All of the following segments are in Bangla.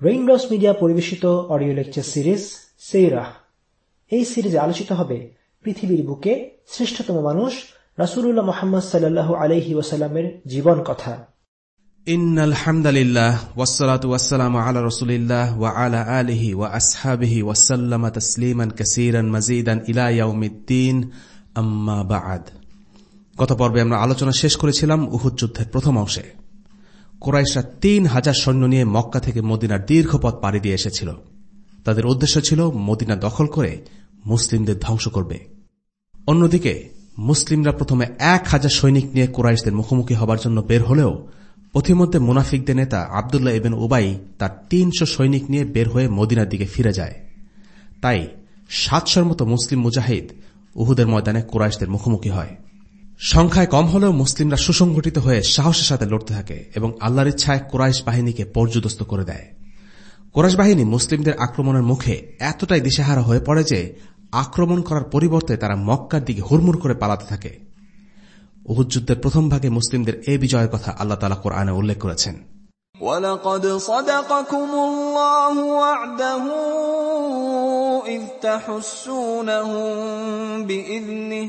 রেইনড্রপস মিডিয়া পরিবেশিত অডিও লেকচার সিরিজ সেইরাহ এই সিরিজে আলোচিত হবে পৃথিবীর বুকে শ্রেষ্ঠতম মানুষ রাসুল্লাহ মোহাম্মদ সাল্লাহ আলহি ওয়াসাল্লামের জীবন কথা إن الحمد لله والصلاة والسلام على رسول الله وعلى آله وأصحابه وسلم تسليما كثيرا مزيدا إلى يوم الدين أما بعد গত পর্বে আমরা আলোচনা শেষ করেছিলাম উহুদ যুদ্ধের প্রথম অংশে কোরাইশরা তিন হাজার সৈন্য নিয়ে মক্কা থেকে মদিনার দীর্ঘ পথ পাড়ি দিয়ে এসেছিল। তাদের উদ্দেশ্য ছিল মদিনা দখল করে মুসলিমদের ধ্বংস করবে। অন্যদিকে, মুসলিমরা প্রথমে এক হাজার সৈনিক নিয়ে কোরাইশদের মুখোমুখি হবার জন্য বের হলেও পথিমধ্যে মুনাফিকদের নেতা আবদুল্লাহ ইবেন উবাই তার তিনশো সৈনিক নিয়ে বের হয়ে মদিনার দিকে ফিরে যায়। তাই সাতশোর মতো মুসলিম মুজাহিদ উহুদের ময়দানে কোরাইশদের মুখোমুখি হয়। সংখ্যায় কম হলেও মুসলিমরা সুসংগঠিত হয়ে সাহসের সাথে লড়তে থাকে এবং আল্লাহর ইচ্ছায় কোরাইশ বাহিনীকে পর্যুদস্ত করে দেয় কোরাইশ বাহিনী মুসলিমদের আক্রমণের মুখে এতটাই দিশেহারা হয়ে পড়ে যে আক্রমণ করার পরিবর্তে তারা মক্কার দিকে হুড়মুড় করে পালাতে থাকে উহুদ যুদ্ধের প্রথম ভাগে মুসলিমদের এই বিজয়ের কথা আল্লাহ তালা কোরআনে উল্লেখ করেছেন ولقد صدقكم الله وعده إذ تحسونهم بإذنه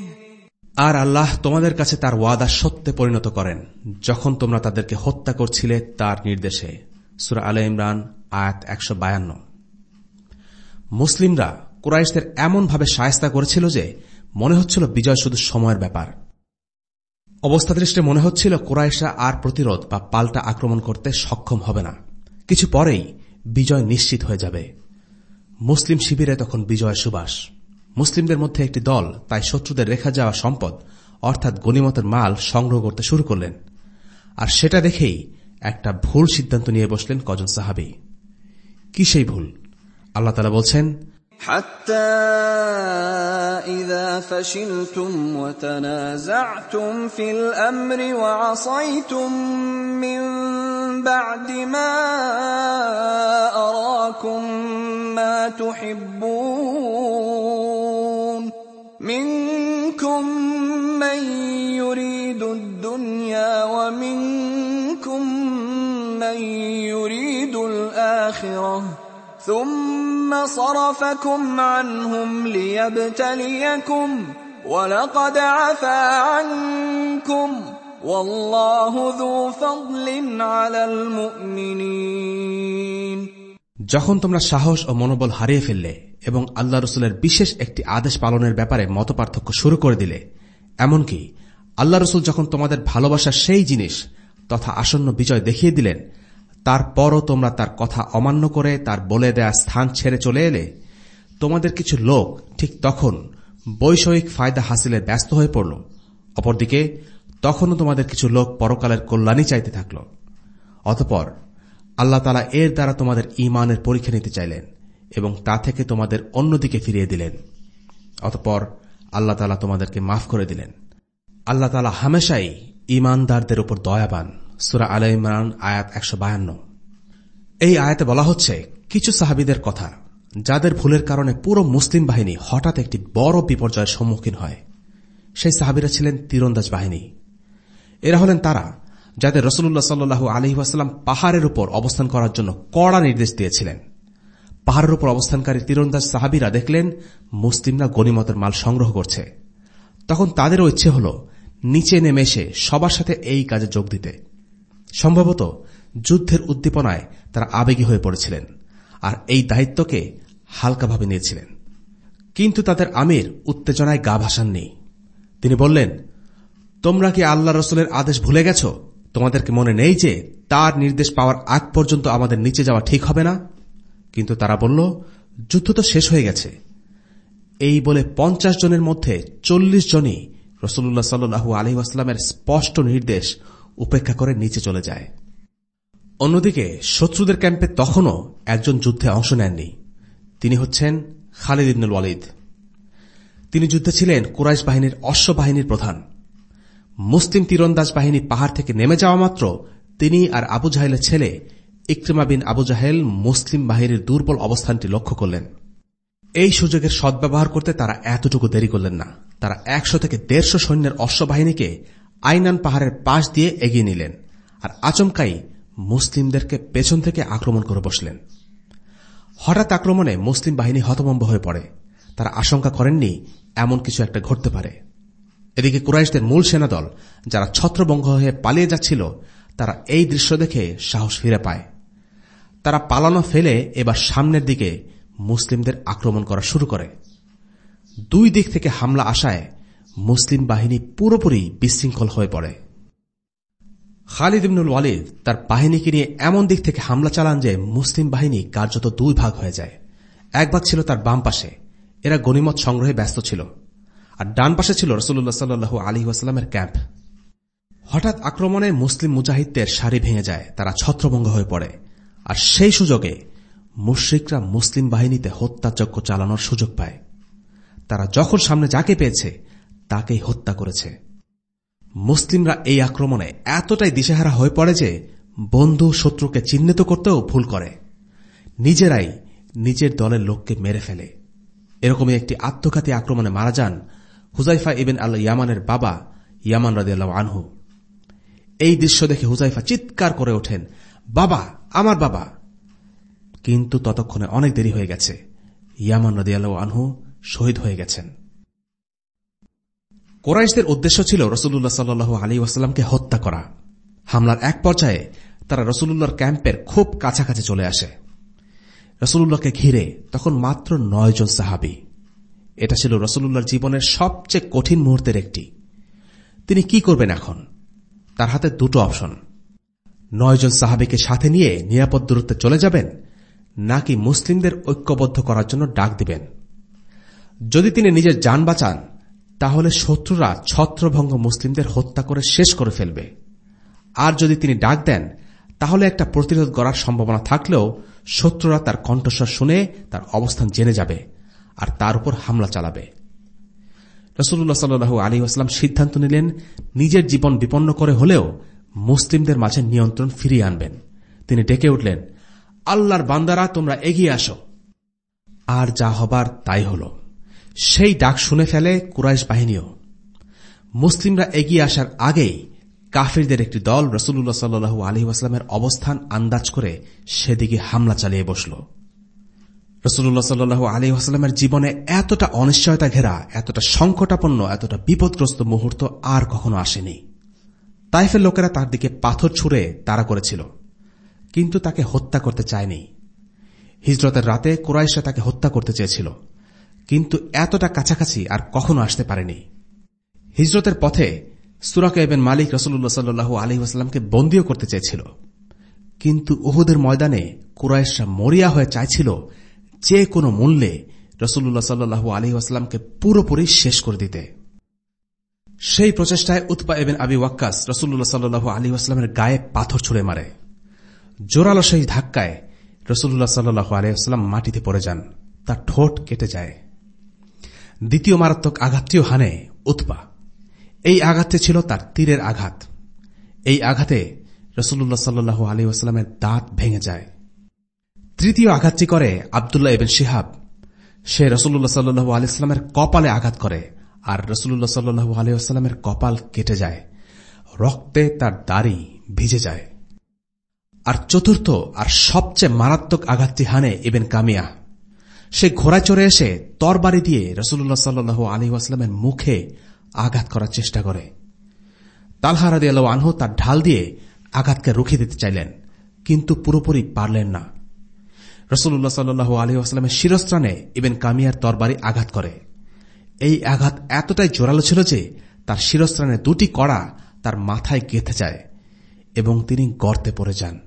আর আল্লাহ তোমাদের কাছে তার ওয়াদা সত্যে পরিণত করেন, যখন তোমরা তাদেরকে হত্যা করছিলে তার নির্দেশে। সুরা আলে ইমরান, আয়াত একশো বায়ান্ন। মুসলিমরা কুরাইশদের এমনভাবে সায়স্তা করেছিল যে, মনে হচ্ছিল বিজয় শুধু সময়ের ব্যাপার। অবস্থা দৃষ্টে মনে হচ্ছিল কুরাইশরা আর প্রতিরোধ বা পাল্টা আক্রমণ করতে সক্ষম হবে না। কিছু পরেই বিজয় নিশ্চিত হয়ে যাবে। মুসলিম শিবিরে তখন বিজয় সুবাস। মুসলিমদের মধ্যে একটি দল তাই শত্রুদের রেখা যাওয়া সম্পদ অর্থাৎ গণিমতের মাল সংগ্রহ করতে শুরু করলেন আর সেটা দেখেই একটা ভুল সিদ্ধান্ত নিয়ে বসলেন কজন সাহাবি কি সেই ভুল আল্লাহ তালা বলছেন حتى إذا فشلتم وتنازعتم في الأمر وعصيتم من بعد ما أراكم ما تحبون منكم من يريد الدنيا ومنكم من يريد الآخرة. ثم صرفكم عنهم ليبتليكم ولقد عفا عنكم. والله ذو فضل على المؤمنين. যখন তোমরা সাহস ও মনোবল হারিয়ে ফেললে এবং আল্লাহ রসুলের বিশেষ একটি আদেশ পালনের ব্যাপারে মতপার্থক্য শুরু করে দিলে, এমনকি আল্লাহ রসুল যখন তোমাদের ভালোবাসার সেই জিনিস তথা আসন্ন বিজয় দেখিয়ে দিলেন, তারপরও তোমরা তার কথা অমান্য করে তার বলে দেয়া স্থান ছেড়ে চলে এলে, তোমাদের কিছু লোক ঠিক তখন বৈষয়িক ফায়দা হাসিলে ব্যস্ত হয়ে পড়ল। অপরদিকে, তখনও তোমাদের কিছু লোক পরকালের কল্যাণই চাইতে থাকল। অতপর আল্লাহ তালা এর দ্বারা তোমাদের ইমানের পরীক্ষা নিতে চাইলেন এবং তা থেকে তোমাদের অন্যদিকে ফিরিয়ে দিলেন। অতপর আল্লাহ তালা তোমাদেরকে মাফ করে দিলেন। আল্লাহ তালা হামেশাই ইমানদারদের উপর দয়াবান। সুরা আল ইমরান আয়াত একশো বায়ান্ন। এই আয়াতে বলা হচ্ছে, কিছু সাহাবিদের কথা, যাদের ভুলের কারণে পুরো মুসলিম বাহিনী হঠাৎ একটি বড় বিপর্যয়ের সম্মুখীন হয়। সেই সাহাবিরা ছিলেন তীরন্দাজ বাহিনী। এরা হলেন তারা যাদের রসুল্লাহ সাল্লু আলহি ওয়াসাল্লাম পাহাড়ের উপর অবস্থান করার জন্য কড়া নির্দেশ দিয়েছিলেন। পাহাড়ের উপর অবস্থানকারী তীরন্দাজ সাহাবিরা দেখলেন, মুসলিমরা গণিমতের মাল সংগ্রহ করছে। তখন তাদেরও ইচ্ছে হল, নিচে নেমে এসে সবার সাথে এই কাজে যোগ দিতে। সম্ভবত যুদ্ধের উদ্দীপনায় তারা আবেগী হয়ে পড়েছিলেন আর এই দায়িত্বকে হালকাভাবে নিয়েছিলেন। কিন্তু তাদের আমির উত্তেজনায় গা ভাসাননি। তিনি বললেন, তোমরা কি আল্লাহ রসুলের আদেশ ভুলে গেছ? তোমাদেরকে মনে নেই যে তার নির্দেশ পাওয়ার আগ পর্যন্ত আমাদের নিচে যাওয়া ঠিক হবে না? কিন্তু তারা বলল, যুদ্ধ তো শেষ হয়ে গেছে। এই বলে পঞ্চাশ জনের মধ্যে চল্লিশ জনই রসুল্লাহ সাল্লু আলহিহাস্লামের স্পষ্ট নির্দেশ উপেক্ষা করে নিচে চলে যায়। অন্যদিকে শত্রুদের ক্যাম্পে তখনও একজন যুদ্ধে অংশ নেননি। তিনি হচ্ছেন খালিদ ইবনুল ওয়ালিদ। তিনি যুদ্ধে ছিলেন কুরাইশ বাহিনীর অশ্ব বাহিনীর প্রধান। মুসলিম তীরন্দাজ বাহিনী পাহাড় থেকে নেমে যাওয়া মাত্র তিনি আর আবু জাহেলের ছেলে ইক্রিমা বিন আবু জাহেল মুসলিম বাহিনীর দুর্বল অবস্থানটি লক্ষ্য করলেন। এই সুযোগের সদ্ব্যবহার করতে তারা এতটুকু দেরি করলেন না। তারা একশো থেকে দেড়শো সৈন্যের অশ্ববাহিনীকে আইনান পাহাড়ের পাশ দিয়ে এগিয়ে নিলেন আর আচমকাই মুসলিমদেরকে পেছন থেকে আক্রমণ করে বসলেন। হঠাৎ আক্রমণে মুসলিম বাহিনী হতভম্ব হয়ে পড়ে। তারা আশঙ্কা করেননি এমন কিছু একটা ঘটতে পারে। এদিকে কুরাইশদের মূল সেনাদল, যারা ছত্রভঙ্গ হয়ে পালিয়ে যাচ্ছিল, তারা এই দৃশ্য দেখে সাহস ফিরে পায়। তারা পালানো ফেলে এবার সামনের দিকে মুসলিমদের আক্রমণ করা শুরু করে। দুই দিক থেকে হামলা আসায় মুসলিম বাহিনী পুরোপুরি বিশৃঙ্খল হয়ে পড়ে। খালিদ ইবনুল ওয়ালিদ তার বাহিনীকে নিয়ে এমন দিক থেকে হামলা চালান যে মুসলিম বাহিনী কার্যত দুই ভাগ হয়ে যায়। এক ভাগ ছিল তার বাম পাশে, এরা গণিমত সংগ্রহে ব্যস্ত ছিল। আর ডান পাশে ছিল রসুল্লাহ সাল্লু আলী ওয়াসালামের ক্যাম্প। হঠাৎ আক্রমণে মুসলিম মুজাহিদদের সারি ভেঙে যায়, তারা ছত্রভঙ্গ হয়ে পড়ে। আর সেই সুযোগে মুশ্রিকরা মুসলিম বাহিনীতে হত্যাযজ্ঞ চালানোর সুযোগ পায়। তারা যখন সামনে যাকে পেয়েছে, তাকেই হত্যা করেছে। মুসলিমরা এই আক্রমণে এতটাই দিশেহারা হয়ে পড়ে যে বন্ধু শত্রুকে চিহ্নিত করতেও ভুল করে। নিজেরাই নিজের দলের লোককে মেরে ফেলে। এরকমই একটি আত্মঘাতী আক্রমণে মারা যান হুজাইফা ইবেন আল ইয়ামানের বাবা ইয়ামান রাজিয়াল্লাহ আনহু। এই দৃশ্য দেখে হুজাইফা চিৎকার করে ওঠেন, বাবা, আমার বাবা। কিন্তু ততক্ষণে অনেক দেরি হয়ে গেছে। ইয়ামান রাজিয়াল্লাহ আনহু শহীদ হয়ে গেছেন। কোরাইশদের উদ্দেশ্য ছিল রসুল্লাহ সাল্লু আলী ওয়াসাল্লামকে হত্যা করা। হামলার এক পর্যায়ে তারা রসুল্লাহর ক্যাম্পের খুব কাছাকাছি চলে আসে। রসুল্লাহকে ঘিরে তখন মাত্র নয় জন সাহাবি। এটা ছিল রসুল্লাহর জীবনের সবচেয়ে কঠিন মুহূর্তের একটি। তিনি কি করবেন এখন? তার হাতে দুটো অপশন। নয়জন সাহাবিকে সাথে নিয়ে নিরাপদ দূরত্বে চলে যাবেন, নাকি মুসলিমদের ঐক্যবদ্ধ করার জন্য ডাক দিবেন। যদি তিনি নিজের যান বাঁচান, তাহলে শত্রুরা ছত্রভঙ্গ মুসলিমদের হত্যা করে শেষ করে ফেলবে। আর যদি তিনি ডাক দেন, তাহলে একটা প্রতিরোধ করার সম্ভাবনা থাকলেও শত্রুরা তার কণ্ঠস্বর শুনে তার অবস্থান জেনে যাবে। আর তার উপর হামলা চালাবে। রসুল্লাহ সাল্লু আলী আসলাম সিদ্ধান্ত নিলেন, নিজের জীবন বিপন্ন করে হলেও মুসলিমদের মাঝে নিয়ন্ত্রণ ফিরিয়ে আনবেন। তিনি ডেকে উঠলেন, আল্লাহর বান্দারা, তোমরা এগিয়ে আসো। আর যা হবার তাই হল। সেই ডাক শুনে ফেলে কুরাইশ বাহিনীও। মুসলিমরা এগিয়ে আসার আগেই কাফিরদের একটি দল রসুল্লাহ সাল্লু আলী আসলামের অবস্থান আন্দাজ করে সেদিকে হামলা চালিয়ে বসল। রসুল্লাহ সাল্লু আলী আসলামের জীবনে এতটা অনিশ্চয়তা ঘেরা, এতটা সংকটাপন্ন, এতটা বিপদগ্রস্ত মুহূর্ত আর কখনো আসেনি। তাইফের লোকেরা তার দিকে পাথর ছুঁড়ে তাড়া করেছিল, কিন্তু তাকে হত্যা করতে চায়নি। হিজরতের রাতে কুরাইশরা তাকে হত্যা করতে চেয়েছিল, কিন্তু এতটা কাছাকাছি আর কখনো আসতে পারেনি। হিজরতের পথে সুরাক এবেন মালিক রসুল্লাহ সাল্লু আসলামকে বন্দীও করতে চেয়েছিল, কিন্তু উহুদের ময়দানে কুরাইশরা মরিয়া হয়ে চাইছিল যে কোনো মূল্যে রসুল্লাহ সাল্লু আলী আসলামকে পুরোপুরি শেষ করে দিতে। সেই প্রচেষ্টায় উৎপা এবেন আবি ওয়াক্কাস রসুল্লাহ সাল্লু আলী আসলামের গায়ে পাথর ছুড়ে মারে। জোরালো সেই ধাক্কায় রসুল্লাহ সাল্লু আলিয়াস্লাম মাটিতে পড়ে যান। তার ঠোঁট কেটে যায়। দ্বিতীয় মারাত্মক আঘাতটিও হানে উৎপা এই আঘাতটি ছিল তার তীরের আঘাত। এই আঘাতে রসুল্লাহ সাল্লু আলী আসলামের দাঁত ভেঙে যায়। তৃতীয় আঘাতটি করে আবদুল্লাহ এবেন শিহাব। সে রসুল্লাহ সাল্লু আলিয়াস্লামের কপালে আঘাত করে আর রসুল্লাহ সাল্লু আলিয়াস্লামের কপাল কেটে যায়, রক্তে তার দাড়ি ভিজে যায়। আর চতুর্থ আর সবচেয়ে মারাত্মক আঘাতটি হানে ইবেন কামিয়া। সে ঘোড়া চড়ে এসে তরবারি দিয়ে রসুল্লাহ সাল্লু আলী আসলামের মুখে আঘাত করার চেষ্টা করে। তালহারাদি আল আনহু তার ঢাল দিয়ে আঘাতকে রুখে দিতে চাইলেন, কিন্তু পুরোপুরি পারলেন না। রসুল্লাহ সাল্লু আসলামের শিরস্ত্রাণে ইবেন কামিয়ার তরবারি আঘাত করে। এই আঘাত এতটাই জোরালো ছিল যে তার শিরস্ত্রাণে দুটি কড়া তার মাথায় গেঁথে যায় এবং তিনি গর্তে পড়ে যান।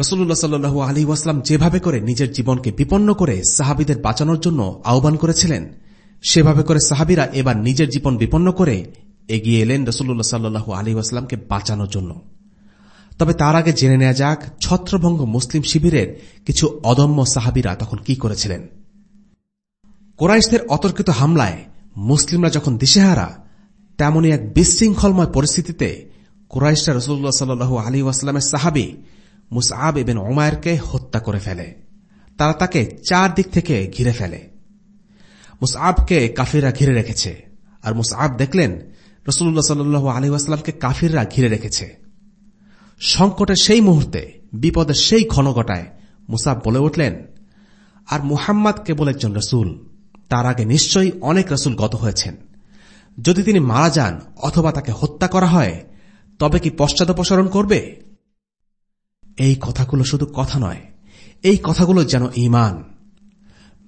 রসুল্লাহ সাল্লু আলী ওয়াসলাম যেভাবে করে নিজের জীবনকে বিপন্ন করে সাহাবিদের বাঁচানোর জন্য আহ্বান করেছিলেন, সেভাবে করে সাহাবিরা এবার নিজের জীবন বিপন্ন করে এগিয়ে এলেন রসুল্লাহ সাল্লু আলী ওয়াসলামকে বাঁচানোর জন্য। তবে তার আগে জেনে নেওয়া যাক, ছত্রভঙ্গ মুসলিম শিবিরের কিছু অদম্য সাহাবিরা তখন কি করেছিলেন। কোরাইশদের অতর্কিত হামলায় মুসলিমরা যখন দিশেহারা, তেমনই এক বিশৃঙ্খলময় পরিস্থিতিতে কুরাইশা রসুল্লাহ সাল্লু আলী ওয়াস্লামের সাহাবি মুসআব এবেন ওমায়েরকে হত্যা করে ফেলে। তারা তাকে চার দিক থেকে ঘিরে ফেলে। মুসআবকে কাফিররা ঘিরে রেখেছে, আর মুসআব দেখলেন রসুল্লাহ সাল্লু আলী ওয়াস্লামকে কাফিররা ঘিরে রেখেছে। সংকটের সেই মুহূর্তে, বিপদের সেই ক্ষণ ঘটায় মুসাব বলে উঠলেন, আর মুহাম্মদ কেবল একজন রসুল, তার আগে নিশ্চয়ই অনেক রসুল গত হয়েছেন। যদি তিনি মারা যান অথবা তাকে হত্যা করা হয়, তবে কি পশ্চাদপসরণ করবে? এই কথাগুলো শুধু কথা নয়, এই কথাগুলো যেন ইমান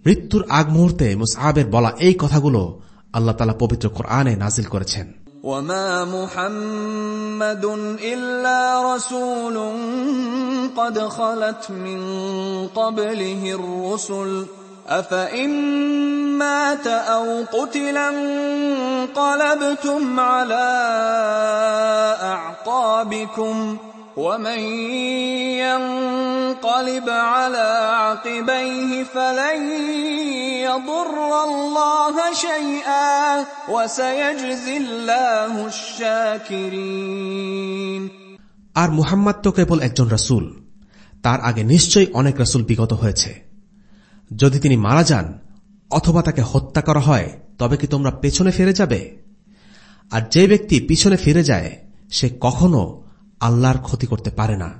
মৃত্যুর আগ মুহূর্তে মুসআবের বলা এই কথাগুলো আল্লাহ তালা পবিত্র কোরআনে নাজিল করেছেন। وما محمد إلا رسول قد خلت من قبله الرسل أفإن مات أو قتلا انقلبتم على أعقابكم ومن ينقلب على عقبيه فلن يضر الله شيئا وسيجزي الله الشاكرين আর মুহাম্মদ তো কেবল একজন রসুল তার আগে নিশ্চয়ই অনেক রসুল বিগত হয়েছে যদি তিনি মারা যান অথবা তাকে হত্যা করা হয় তবে কি তোমরা পেছনে ফিরে যাবে আর যে ব্যক্তি পিছনে ফিরে যায় সে কখনো আল্লাহর ক্ষতি করতে পারে না।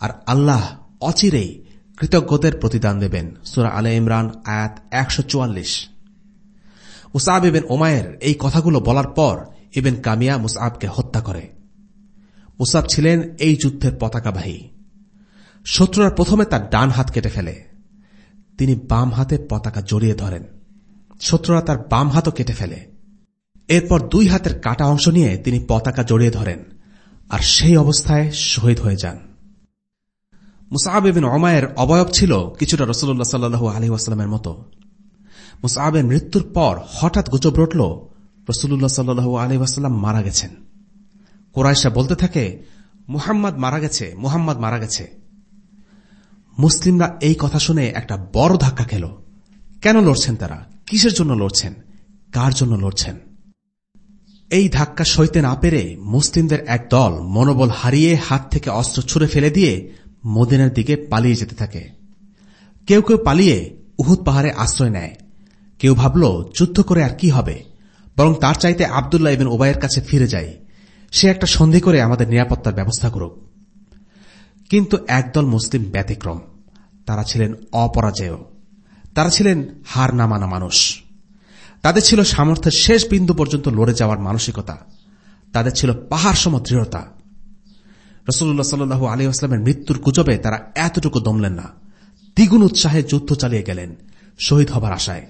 আর আল্লাহ অচিরেই কৃতজ্ঞদের প্রতিদান দেবেন। সুরা আলে ইমরান, আয়াত একশো চুয়াল্লিশ। মুসাব ইবেন ওমায়ের এই কথাগুলো বলার পর ইবেন কামিয়া মুসাবকে হত্যা করে। মুসাব ছিলেন এই যুদ্ধের পতাকাবাহী। শত্রুরা প্রথমে তার ডান হাত কেটে ফেলে। তিনি বাম হাতে পতাকা জড়িয়ে ধরেন। শত্রুরা তার বাম হাতও কেটে ফেলে। এরপর দুই হাতের কাটা অংশ নিয়ে তিনি পতাকা জড়িয়ে ধরেন। আর সেই অবস্থায় শহীদ হয়ে যান। মুসাহাব বিন অমায়ের অবয়ব ছিল কিছুটা রসুল্লাহ সাল্লু আলী ওয়াস্লামের মতো। মুসাহাবের মৃত্যুর পর হঠাৎ গুজব রটল রসুল্লাহ সাল্লু আলী ওয়াস্লাম মারা গেছেন। কোরাইশা বলতে থাকে, মুহাম্মদ মারা গেছে, মুহাম্মদ মারা গেছে। মুসলিমরা এই কথা শুনে একটা বড় ধাক্কা খেল। কেন লড়ছেন তারা? কিসের জন্য লড়ছেন? কার জন্য লড়ছেন? এই ধাক্কা সইতে না পেরে মুসলিমদের এক দল মনোবল হারিয়ে হাত থেকে অস্ত্র ছুড়ে ফেলে দিয়ে মদিনার দিকে পালিয়ে যেতে থাকে। কেউ কেউ পালিয়ে উহুদ পাহাড়ে আশ্রয় নেয়। কেউ ভাবল, যুদ্ধ করে আর কি হবে? বরং তার চাইতে আবদুল্লাহ ইবেন ওবায়ের কাছে ফিরে যায় সে একটা সন্ধি করে আমাদের নিরাপত্তার ব্যবস্থা করুক। কিন্তু একদল মুসলিম ব্যতিক্রম। তারা ছিলেন অপরাজেয়। তারা ছিলেন হার নামানা মানুষ। তাদের ছিল সামর্থ্যের শেষ বিন্দু পর্যন্ত লড়ে যাওয়ার মানসিকতা। তাদের ছিল পাহাড় সম দৃঢ়তা। রসুল্লাহ সাল্লু আলী আসলামের মৃত্যুর গুজবে তারা এতটুকু দমলেন না। দ্বিগুণ উৎসাহে যুদ্ধ চালিয়ে গেলেন শহীদ হবার আশায়।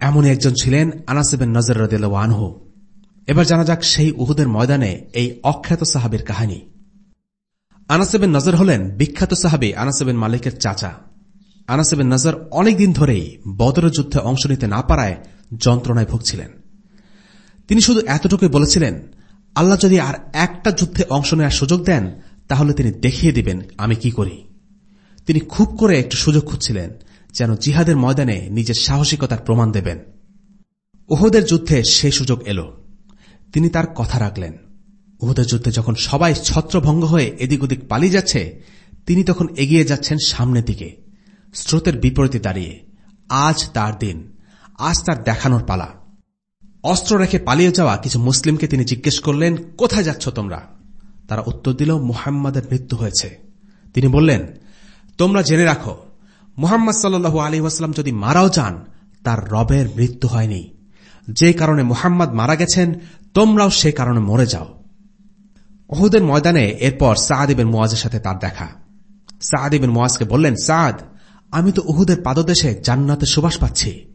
এমনই একজন ছিলেন আনাসেবেন নজর আনহু। এবার জানা যাক সেই উহুদের ময়দানে এই অখ্যাত সাহাবের কাহিনী। আনাসেবেন নজর হলেন বিখ্যাত সাহাবি আনাসেবেন মালিকের চাচা। আনাসেবেন নজর অনেকদিন ধরেই বদর যুদ্ধে অংশ নিতে না পারায় যন্ত্রণায় ভুগছিলেন। তিনি শুধু এতটুকুই বলেছিলেন, আল্লাহ যদি আর একটা যুদ্ধে অংশ নেওয়ার সুযোগ দেন, তাহলে তিনি দেখিয়ে দিবেন আমি কি করি। তিনি খুব করে একটু সুযোগ খুঁজছিলেন, যেন জিহাদের ময়দানে নিজের সাহসিকতার প্রমাণ দেবেন। ওহদের যুদ্ধে সেই সুযোগ এল। তিনি তার কথা রাখলেন। উহুদের যুদ্ধে যখন সবাই ছত্রভঙ্গ হয়ে এদিক ওদিক পালিয়ে যাচ্ছে, তিনি তখন এগিয়ে যাচ্ছেন সামনের দিকে, স্রোতের বিপরীতে দাঁড়িয়ে। আজ তার দিন। আজ তার দেখানোর পালা। অস্ত্র রেখে পালিয়ে যাওয়া কিছু মুসলিমকে তিনি জিজ্ঞেস করলেন, কোথায় যাচ্ছ তোমরা? তারা উত্তর দিল, মুহাম্মাদের মৃত্যু হয়েছে। তিনি বললেন, তোমরা জেনে রাখো, মুহাম্মদ সাল্লু আলী ওয়াস্লাম যদি মারাও যান, তার রবের মৃত্যু হয়নি। যে কারণে মুহাম্মদ মারা গেছেন, তোমরাও সে কারণে মরে যাও। ওহুদের ময়দানে এরপর সাহাদিবের মোয়াজের সাথে তার দেখা। সাহাদিবের মোয়াজকে বললেন সাদ আমি তো উহুদের পাদদেশে জান্নাতে সুবাস পাচ্ছি।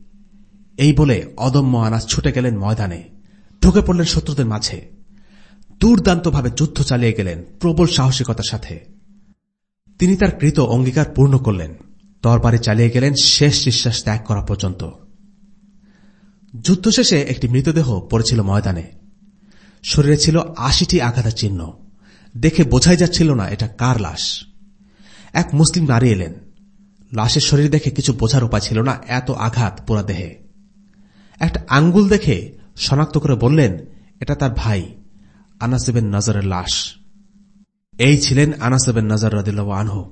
এই বলে অদম্য আনাস ছুটে গেলেন ময়দানে। ঢুকে পড়লেন শত্রুদের মাঝে। দুর্দান্তভাবে যুদ্ধ চালিয়ে গেলেন প্রবল সাহসিকতার সাথে। তিনি তার কৃত অঙ্গীকার পূর্ণ করলেন। তরবারে চালিয়ে গেলেন শেষ নিঃশ্বাস ত্যাগ করা পর্যন্ত। যুদ্ধ শেষে একটি মৃতদেহ পড়েছিল ময়দানে। শরীরে ছিল আশিটি আঘাতের চিহ্ন। দেখে বোঝাই যাচ্ছিল না এটা কার লাশ। এক মুসলিম নারী এলেন। লাশের শরীর দেখে কিছু বোঝার উপায় ছিল না, এত আঘাত পুরা দেহে। একটা আঙ্গুল দেখে শনাক্ত করে বললেন এটা তার ভাই আনাসেবেন নজরের লাশ এই ছিলেন আনাসেবেন নজর রদিল্লা আনহু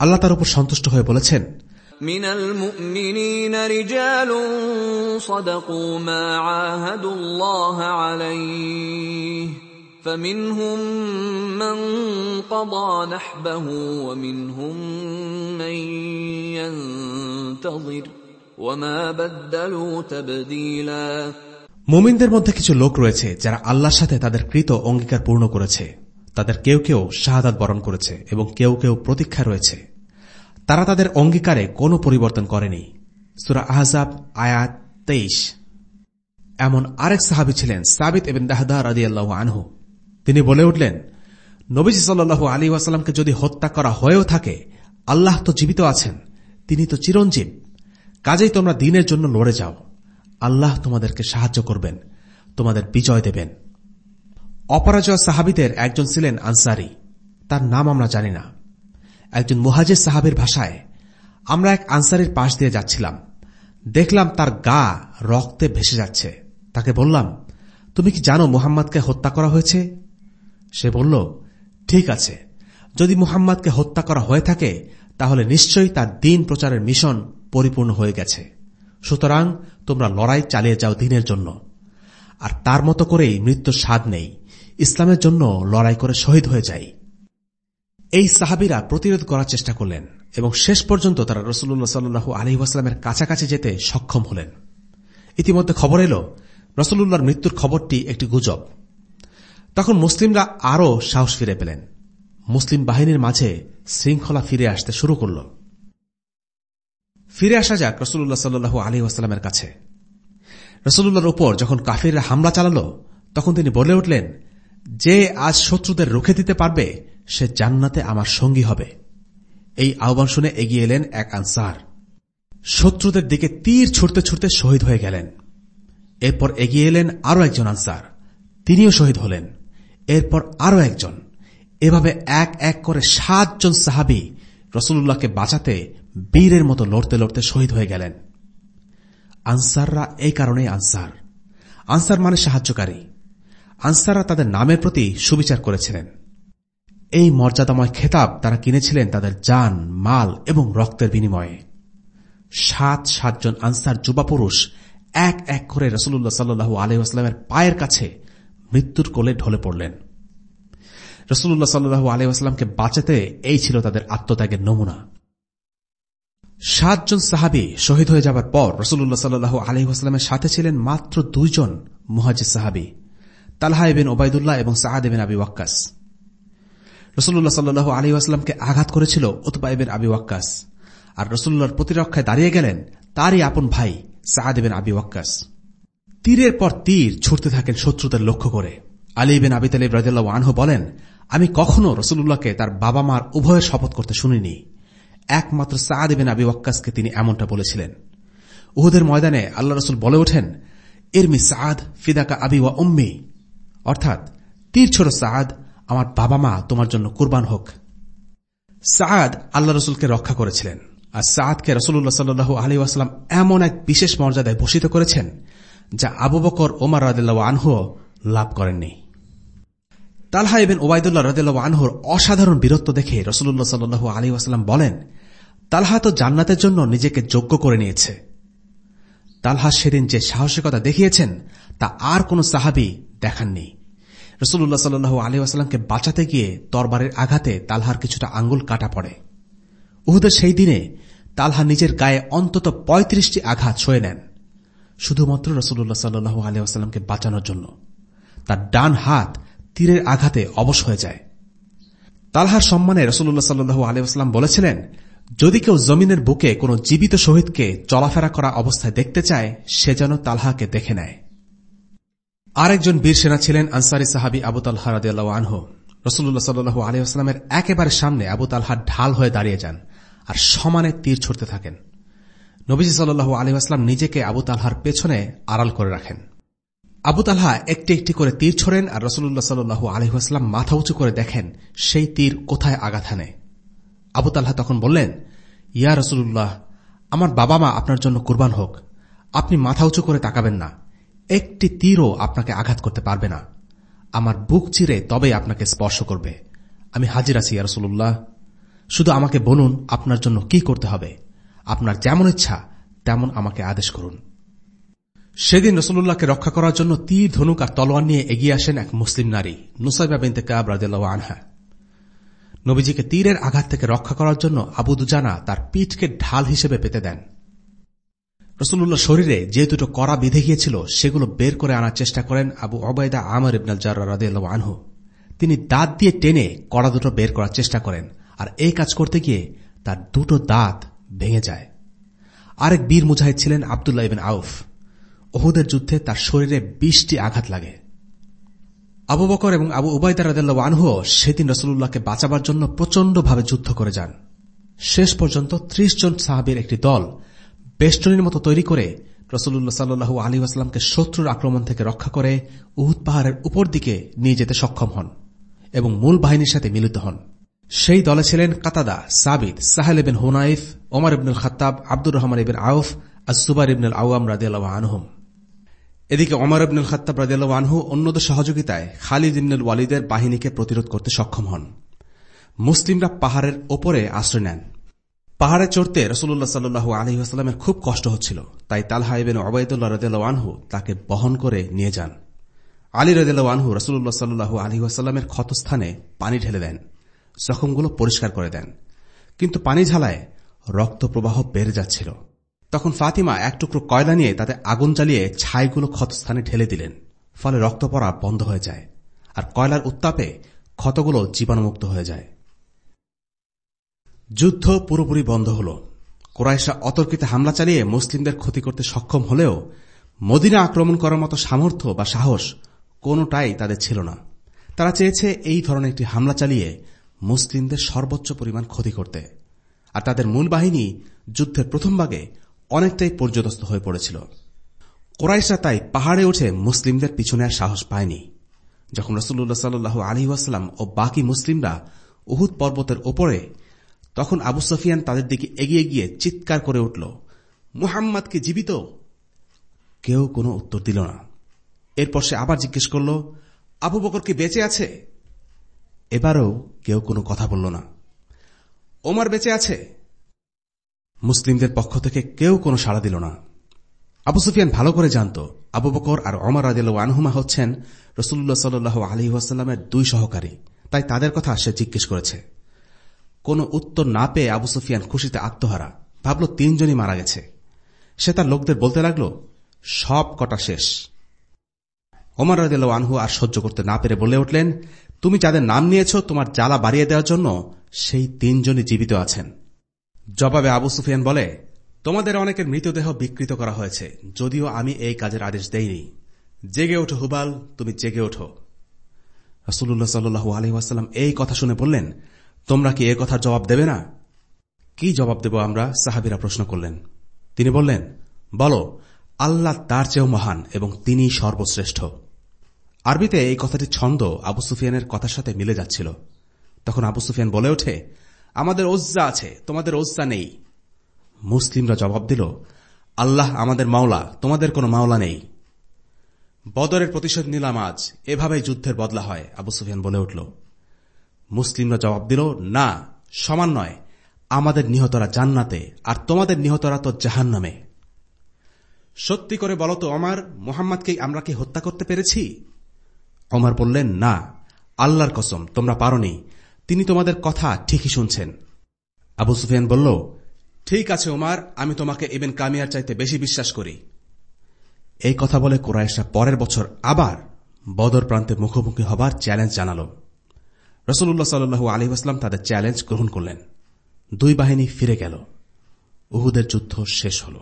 আল্লাহ তার উপর সন্তুষ্ট হয়ে বলেছেন من المؤمنين رجال صدقوا ما عاهدوا الله عليه فمنهم من قضى نحبه ومنهم من ينتظر وما بدلوا تبديلا মুমিনদের মধ্যে কিছু লোক রয়েছে যারা আল্লাহর সাথে তাদের কৃত অঙ্গীকার পূর্ণ করেছে। তাদের কেউ কেউ শাহাদাত বরণ করেছে এবং কেউ কেউ প্রতীক্ষা রয়েছে। তারা তাদের অঙ্গীকারে কোনো পরিবর্তন করেনি। সুরা আহজাব, আয়াত তেইশ। এমন আরেক সাহাবি ছিলেন সাবিত এবং দাহদা রাদি আল্লাহ আনহু। তিনি বলে উঠলেন, নবীজি সাল্লু আলী ওয়াসাল্লামকে যদি হত্যা করা হয়েও থাকে, আল্লাহ তো জীবিত আছেন, তিনি তো চিরঞ্জীব। কাজেই তোমরা দিনের জন্য লড়ে যাও। আল্লাহ তোমাদেরকে সাহায্য করবেন, তোমাদের বিজয় দেবেন। অপরাজয় সাহাবিদের একজন ছিলেন আনসারি। তার নাম আমরা জানি না। একজন মুহাজির সাহাবের ভাষায় আমরা এক আনসারির পাশ দিয়ে যাচ্ছিলাম। দেখলাম তার গা রক্তে ভেসে যাচ্ছে। তাকে বললাম, তুমি কি জানো মুহাম্মদকে হত্যা করা হয়েছে? সে বলল, ঠিক আছে। যদি মুহাম্মদকে হত্যা করা হয়ে থাকে, তাহলে নিশ্চয়ই তার দিন প্রচারের মিশন পরিপূর্ণ হয়ে গেছে। সুতরাং তোমরা লড়াই চালিয়ে যাও দিনের জন্য। আর তার মতো করেই মৃত্যুর স্বাদ নেই। ইসলামের জন্য লড়াই করে শহীদ হয়ে যায় এই সাহাবিরা প্রতিরোধ করার চেষ্টা করলেন এবং শেষ পর্যন্ত তারা রসুল্লাহ সাল্লু আলী ওয়াস্লামের কাছাকাছি যেতে সক্ষম হলেন। ইতিমধ্যে খবর এল রসুল্লাহর মৃত্যুর খবরটি একটি গুজব। তখন মুসলিমরা আরও সাহস ফিরে পেলেন। মুসলিম বাহিনীর মাঝে শৃঙ্খলা ফিরে আসতে শুরু করল। ফিরে আসা যাক রসুল্লাহ সাল্লু আলী ওয়াস্লামের কাছে। রসুল্লাহর উপর যখন কাফিররা হামলা চালাল, তখন তিনি বলে উঠলেন, যে আজ শত্রুদের রুখে দিতে পারবে, সে জান্নাতে আমার সঙ্গী হবে। এই আহ্বান শুনে এগিয়ে এলেন এক আনসার। শত্রুদের দিকে তীর ছুটতে ছুটতে শহীদ হয়ে গেলেন। এরপর এগিয়ে এলেন আরও একজন আনসার। তিনিও শহীদ হলেন। এরপর আরও একজন। এভাবে এক এক করে সাতজন সাহাবি রসুল্লাহকে বাঁচাতে বীরের মতো লড়তে লড়তে শহীদ হয়ে গেলেন। আনসাররা এই কারণেই আনসার। আনসার মানে সাহায্যকারী। আনসাররা তাদের নামের প্রতি সুবিচার করেছিলেন। এই মর্যাদাময় খেতাব তারা কিনেছিলেন তাদের যান মাল এবং রক্তের বিনিময়ে। সাত সাতজন আনসার যুবা পুরুষ এক এক করে রসুল্লাহ সাল্লু আলহামের পায়ের কাছে মৃত্যুর কোলে ঢলে পড়লেন। রসুল্লাহ সাল্লু আলহামকে বাঁচাতে এই ছিল তাদের আত্মত্যাগের নমুনা। সাতজন সাহাবি শহীদ হয়ে যাবার পর রসুল্লাহ সাল্লু আলহিহাস্লামের সাথে ছিলেন মাত্র দুইজন মুহাজির সাহাবি, তালহা এবেন ওবায়দুল্লাহ এবং সাহাদ এবেন আবি ওয়াক্কাস। রসুল্লাহ সাল্লু আলহিহাস্লামকে আঘাত করেছিল উতবা এবেন আবি ওয়াক্কাস। আর রসুল্লাহর প্রতিরক্ষায় দাঁড়িয়ে গেলেন তারই আপন ভাই সাহাদ এবেন আবি ওয়াক্কাস। তীরের পর তীর ছুটতে থাকেন শত্রুদের লক্ষ্য করে। আলী বিন আবি তালিব রাজিল্লাহ আনহু বলেন, আমি কখনো রসুল্লাহকে তার বাবা মার উভয়ের শপথ করতে শুনিনি। একমাত্র সাদ বিন আবি ওয়াক্কাসকে তিনি এমনটা বলেছিলেন। উহুদের ময়দানে আল্লাহ রসুল বলে ওঠেন ইরমি সাদ ফিদাকা আবি ওয়া উম্মি। অর্থাৎ, তীর ছোট সাদ আমার বাবা মা তোমার জন্য কুরবান হোক। সাদ আল্লাহ রসুলকে রক্ষা করেছিলেন। আর সাদকে রসুল্লাহ সাল্লু আলী ওয়াসালাম এমন এক বিশেষ মর্যাদায় ভূষিত করেছেন, যা আবু বকর ওমার রাদিল্লা আনহু লাভ করেননি। তালহা এবেন ওবায়দুল্লাহ রদিল্লা আনহুর অসাধারণ বীরত্ব দেখে রসুল্লাহ সাল্লু আলী বলেন, তালহা তো জান্নাতের জন্য নিজেকে যোগ্য করে নিয়েছে। তালহা সেদিন যে সাহসিকতা দেখিয়েছেন, তা আর কোন সাহাবি দেখাননি। রসুল্লাহ সাল্লু আলী বাঁচাতে গিয়ে তরবারের আঘাতে তালহার কিছুটা আঙ্গুল কাটা পড়ে। উহুদের সেই দিনে তালহা নিজের গায়ে অন্তত পঁয়ত্রিশটি আঘাত ছয়ে নেন, শুধুমাত্র রসুল্লাহ সাল্লু আলিয়াস্লামকে বাঁচানোর জন্য। তার ডান হাত তীরের আঘাতে অবশ হয়ে যায়। তালহার সম্মানে রসুল্লাহ সাল্লু আলিয়াস্লাম বলেছিলেন, যদি কেউ জমিনের বুকে কোন জীবিত শহীদকে চলাফেরা করা অবস্থায় দেখতে চায়, সে যেন তালহাকে দেখে নেয়। আরেকজন বীর সেনা ছিলেন আনসারি সাহাবি আবু তালহা রাদিয়াল্লাহ আনহু। রসুল্লাহ সাল্লু আলিয়াস্লামের একেবারে সামনে আবু তালহা ঢাল হয়ে দাঁড়িয়ে যান আর সমানে তীর ছুটতে থাকেন। নবীজি সাল্লু আলিহাস্লাম নিজেকে আবু তালহার পেছনে আড়াল করে রাখেন। আবু তালহা একটি একটি করে তীর ছোড়েন আর রসুল্লাহ সাল্লু আলহাম মাথা উঁচু করে দেখেন সেই তীর কোথায় আঘাত হানে। আবু তালহা তখন বললেন, ইয়া রসুল্লাহ আমার বাবা মা আপনার জন্য কুরবান হোক। আপনি মাথা উঁচু করে তাকাবেন না। একটি তীরও আপনাকে আঘাত করতে পারবে না। আমার বুক চিরে তবেই আপনাকে স্পর্শ করবে। আমি হাজির আছি, ইয়া রসুল্লাহ শুধু আমাকে বলুন আপনার জন্য কি করতে হবে। আপনার যেমন ইচ্ছা তেমন আমাকে আদেশ করুন। সেদিন রসুল্লাহকে রক্ষা করার জন্য তীর, ধনুক আর তলোয়ার নিয়ে এগিয়ে আসেন এক মুসলিম নারী, নুসাইবা বিনতে কাব রাদিল্লাহ আনহা। নবীজিকে তীরের আঘাত থেকে রক্ষা করার জন্য আবু দুজানা তার পিঠকে ঢাল হিসেবে পেতে দেন। রসুল্লাহ শরীরে যে দুটো করা বিধে গিয়েছিল, সেগুলো বের করে আনার চেষ্টা করেন আবু অবায়দা আমর ইবনাল জার্রা রাদিয়াল্লাহু আনহু। তিনি দাঁত দিয়ে টেনে কড়া দুটো বের করার চেষ্টা করেন, আর এই কাজ করতে গিয়ে তার দুটো দাঁত ভেঙে যায়। আরেক বীর মুজাহিদ ছিলেন আবদুল্লাহ ইবিন আউফ। ওহুদের যুদ্ধে তার শরীরে বিশটি আঘাত লাগে। আবু বকর এবং আবু উবাইদা রাদেল্লা আনহুও সেদিন রসুল্লাহকে বাঁচাবার জন্য প্রচণ্ডভাবে যুদ্ধ করে যান। শেষ পর্যন্ত ত্রিশ জন সাহাবির একটি দল বেষ্টনীর মতো তৈরি করে রসুল্লাহ সাল্লু আলী আসলামকে শত্রুর আক্রমণ থেকে রক্ষা করে উহুদ পাহাড়ের উপর দিকে নিয়ে যেতে সক্ষম হন এবং মূল বাহিনীর সাথে মিলিত হন। সেই দলে ছিলেন কাতাদা, সাবিদ, সাহেল ইবিন হুনাইফ, ওমর ইবনুল খত্তাব, আব্দুর রহমান ইবিন আউফ আর সুবার ইবনুল আওয়াম রাজিয়াল আনহুম। এদিকে অমর ইবনুল খত্তাব রাজিয়াল আনহু অন্যদের সহযোগিতায় খালিদ ইবনুল ওয়ালিদের বাহিনীকে প্রতিরোধ করতে সক্ষম হন। মুসলিমরা পাহাড়ের ওপরে আশ্রয় নেন। পাহাড়ে চড়তে রসুল্লাহ সাল্লু আলহিহাস্লামের খুব কষ্ট হচ্ছিল, তাই তালহা ইবেন অবৈদুল্লাহ রদেল আনহু তাকে বহন করে নিয়ে যান। আলী রদেল আনহু রসুল্লাহ সাল্লু আলহিহাস্লামের ক্ষতস্থানে পানি ঢেলে দেন, জখমগুলো পরিষ্কার করে দেন। কিন্তু পানি ঝালায় রক্ত প্রবাহ বেড়ে যাচ্ছিল। তখন ফাতিমা এক টুকরো কয়লা নিয়ে তাতে আগুন জ্বালিয়ে ছাইগুলো ক্ষতস্থানে ঢেলে দিলেন, ফলে রক্ত পড়া বন্ধ হয়ে যায় আর কয়লার উত্তাপে ক্ষতগুলো জীবাণুমুক্ত হয়ে যায়। যুদ্ধ পুরোপুরি বন্ধ হল। কোরাইশা অতর্কিতে হামলা চালিয়ে মুসলিমদের ক্ষতি করতে সক্ষম হলেও মদিনা আক্রমণ করার মতো সামর্থ্য বা সাহস কোনটাই তাদের ছিল না। তারা চেয়েছে এই ধরনের একটি হামলা চালিয়ে মুসলিমদের সর্বোচ্চ পরিমাণ ক্ষতি করতে। আর তাদের মূল বাহিনী যুদ্ধের প্রথম ভাগে অনেকটাই পর্যদস্ত হয়ে পড়েছিল। কোরাইশরা তাই পাহাড়ে উঠে মুসলিমদের পিছনে আর সাহস পায়নি। যখন রসুল্লাহ সাল্লু আলী ওয়াসালাম ও বাকি মুসলিমরা উহুদ পর্বতের ওপরে, তখন আবু সফিয়ান তাদের দিকে এগিয়ে গিয়ে চিৎকার করে উঠল, মুহাম্মদ কি জীবিত? কেউ কোনো উত্তর দিল না। এরপর সে আবার জিজ্ঞেস করল, আবু বকর কি বেঁচে আছে? এবারও কেউ কোনো কথা বলল না। ওমার বেঁচে আছে? মুসলিমদের পক্ষ থেকে কেউ কোনো সাড়া দিল না। আবু সুফিয়ান ভালো করে জানত, আবু বকর আর অমর আদিল আনহুমা হচ্ছেন রসুল্লাহ সাল্লু আলী ওয়াসাল্লামের দুই সহকারী। তাই তাদের কথা সে জিজ্ঞেস করেছে। কোনো উত্তর না পেয়ে আবু সুফিয়ান খুশিতে আত্মহারা। ভাবল, তিনজনই মারা গেছে। সে তার লোকদের বলতে লাগল, সব কটা শেষ। ওমর রাদিল আনহু আর সহ্য করতে না পেরে বলে উঠলেন, তুমি যাদের নাম নিয়েছ, তোমার জ্বালা বাড়িয়ে দেওয়ার জন্য সেই তিনজনই জীবিত আছেন। জবাবে আবু সুফিয়ান বলে, তোমাদের অনেকের মৃতদেহ বিকৃত করা হয়েছে, যদিও আমি এই কাজের আদেশ দেইনি। জেগে ওঠো হুবাল, তুমি জেগে ওঠো। রসুল্লাহ সাল্লু আলহিহাস্লাম এই কথা শুনে বললেন, তোমরা কি এ কথার জবাব দেবে না? কি জবাব দেব আমরা? সাহাবিরা প্রশ্ন করলেন। তিনি বললেন, বলো, আল্লাহ তার চেয়েও মহান এবং তিনি সর্বশ্রেষ্ঠ। আরবিতে এই কথাটি ছন্দ আবু সুফিয়ানের কথার সাথে মিলে যাচ্ছিল। তখন আবু সুফিয়ান বলে ওঠে আমাদের ওজ্জা আছে, তোমাদের ওজ্জা নেই। মুসলিমরা জবাব দিল, আল্লাহ আমাদের মাওলা, তোমাদের কোনো মাওলা নেই। বদরের প্রতিশোধ নিলাম আজ, এভাবেই যুদ্ধের বদলা হয়, আবু সুফিয়ান বলে উঠল। মুসলিমরা জবাব দিল, না, সমান নয়, আমাদের নিহতরা জান্নাতে, আর তোমাদের নিহতরা তো জাহান নামে সত্যি করে বলো তো অমার মোহাম্মদকে আমরা কি হত্যা করতে পেরেছি? অমর বললেন, না, আল্লাহর কসম, তোমরা পারনি। তিনি তোমাদের কথা ঠিকই শুনছেন। আবু সুফিয়ান বলল, ঠিক আছে ওমার আমি তোমাকে ইবেন কামিয়ার চাইতে বেশি বিশ্বাস করি। এই কথা বলে কোরআশা পরের বছর আবার বদর প্রান্তে মুখোমুখি হবার চ্যালেঞ্জ জানাল। রসুল্লাহ সাল্লু আলহিহাস্লাম তাদের চ্যালেঞ্জ গ্রহণ করলেন। দুই বাহিনী ফিরে গেল। উহুদের যুদ্ধ শেষ হল।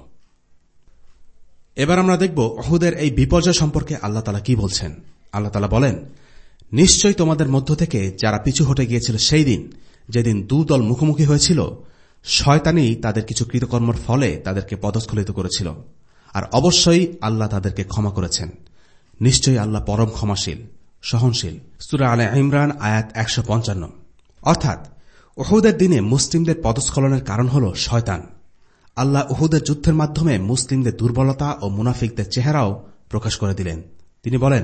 এবার আমরা দেখব অহুদের এই বিপর্যয় সম্পর্কে আল্লাহ তালা কি বলছেন। আল্লাহ তালা বলেন নিশ্চয়ই তোমাদের মধ্য থেকে যারা পিছু হটে গিয়েছিল সেই দিন, যেদিন দু দল মুখোমুখি হয়েছিল শয়তানি তাদের কিছু কৃতকর্মর ফলে তাদেরকে পদস্খলিত করেছিল। আর অবশ্যই আল্লাহ তাদেরকে ক্ষমা করেছেন। নিশ্চয়ই আল্লাহ পরম ক্ষমাশীল, সহনশীল। সুরা আলে ইমরান, আয়াত একশো পঞ্চান্ন। অর্থাৎ ওহুদের দিনে মুসলিমদের পদস্খলনের কারণ হল শয়তান। আল্লাহ উহুদের যুদ্ধের মাধ্যমে মুসলিমদের দুর্বলতা ও মুনাফিকদের চেহারাও প্রকাশ করে দিলেন। তিনি বলেন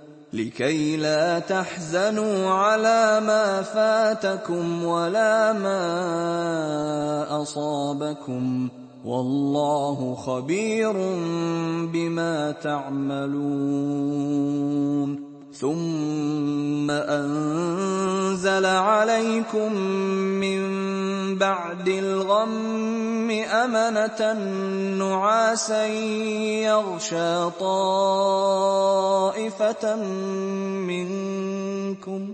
لكي لا تحزنوا على ما فاتكم ولا ما أصابكم والله خبير بما تعملون ثم أنزل عليكم من بعد الغم أمنة نعاسا يغشى طائفة منكم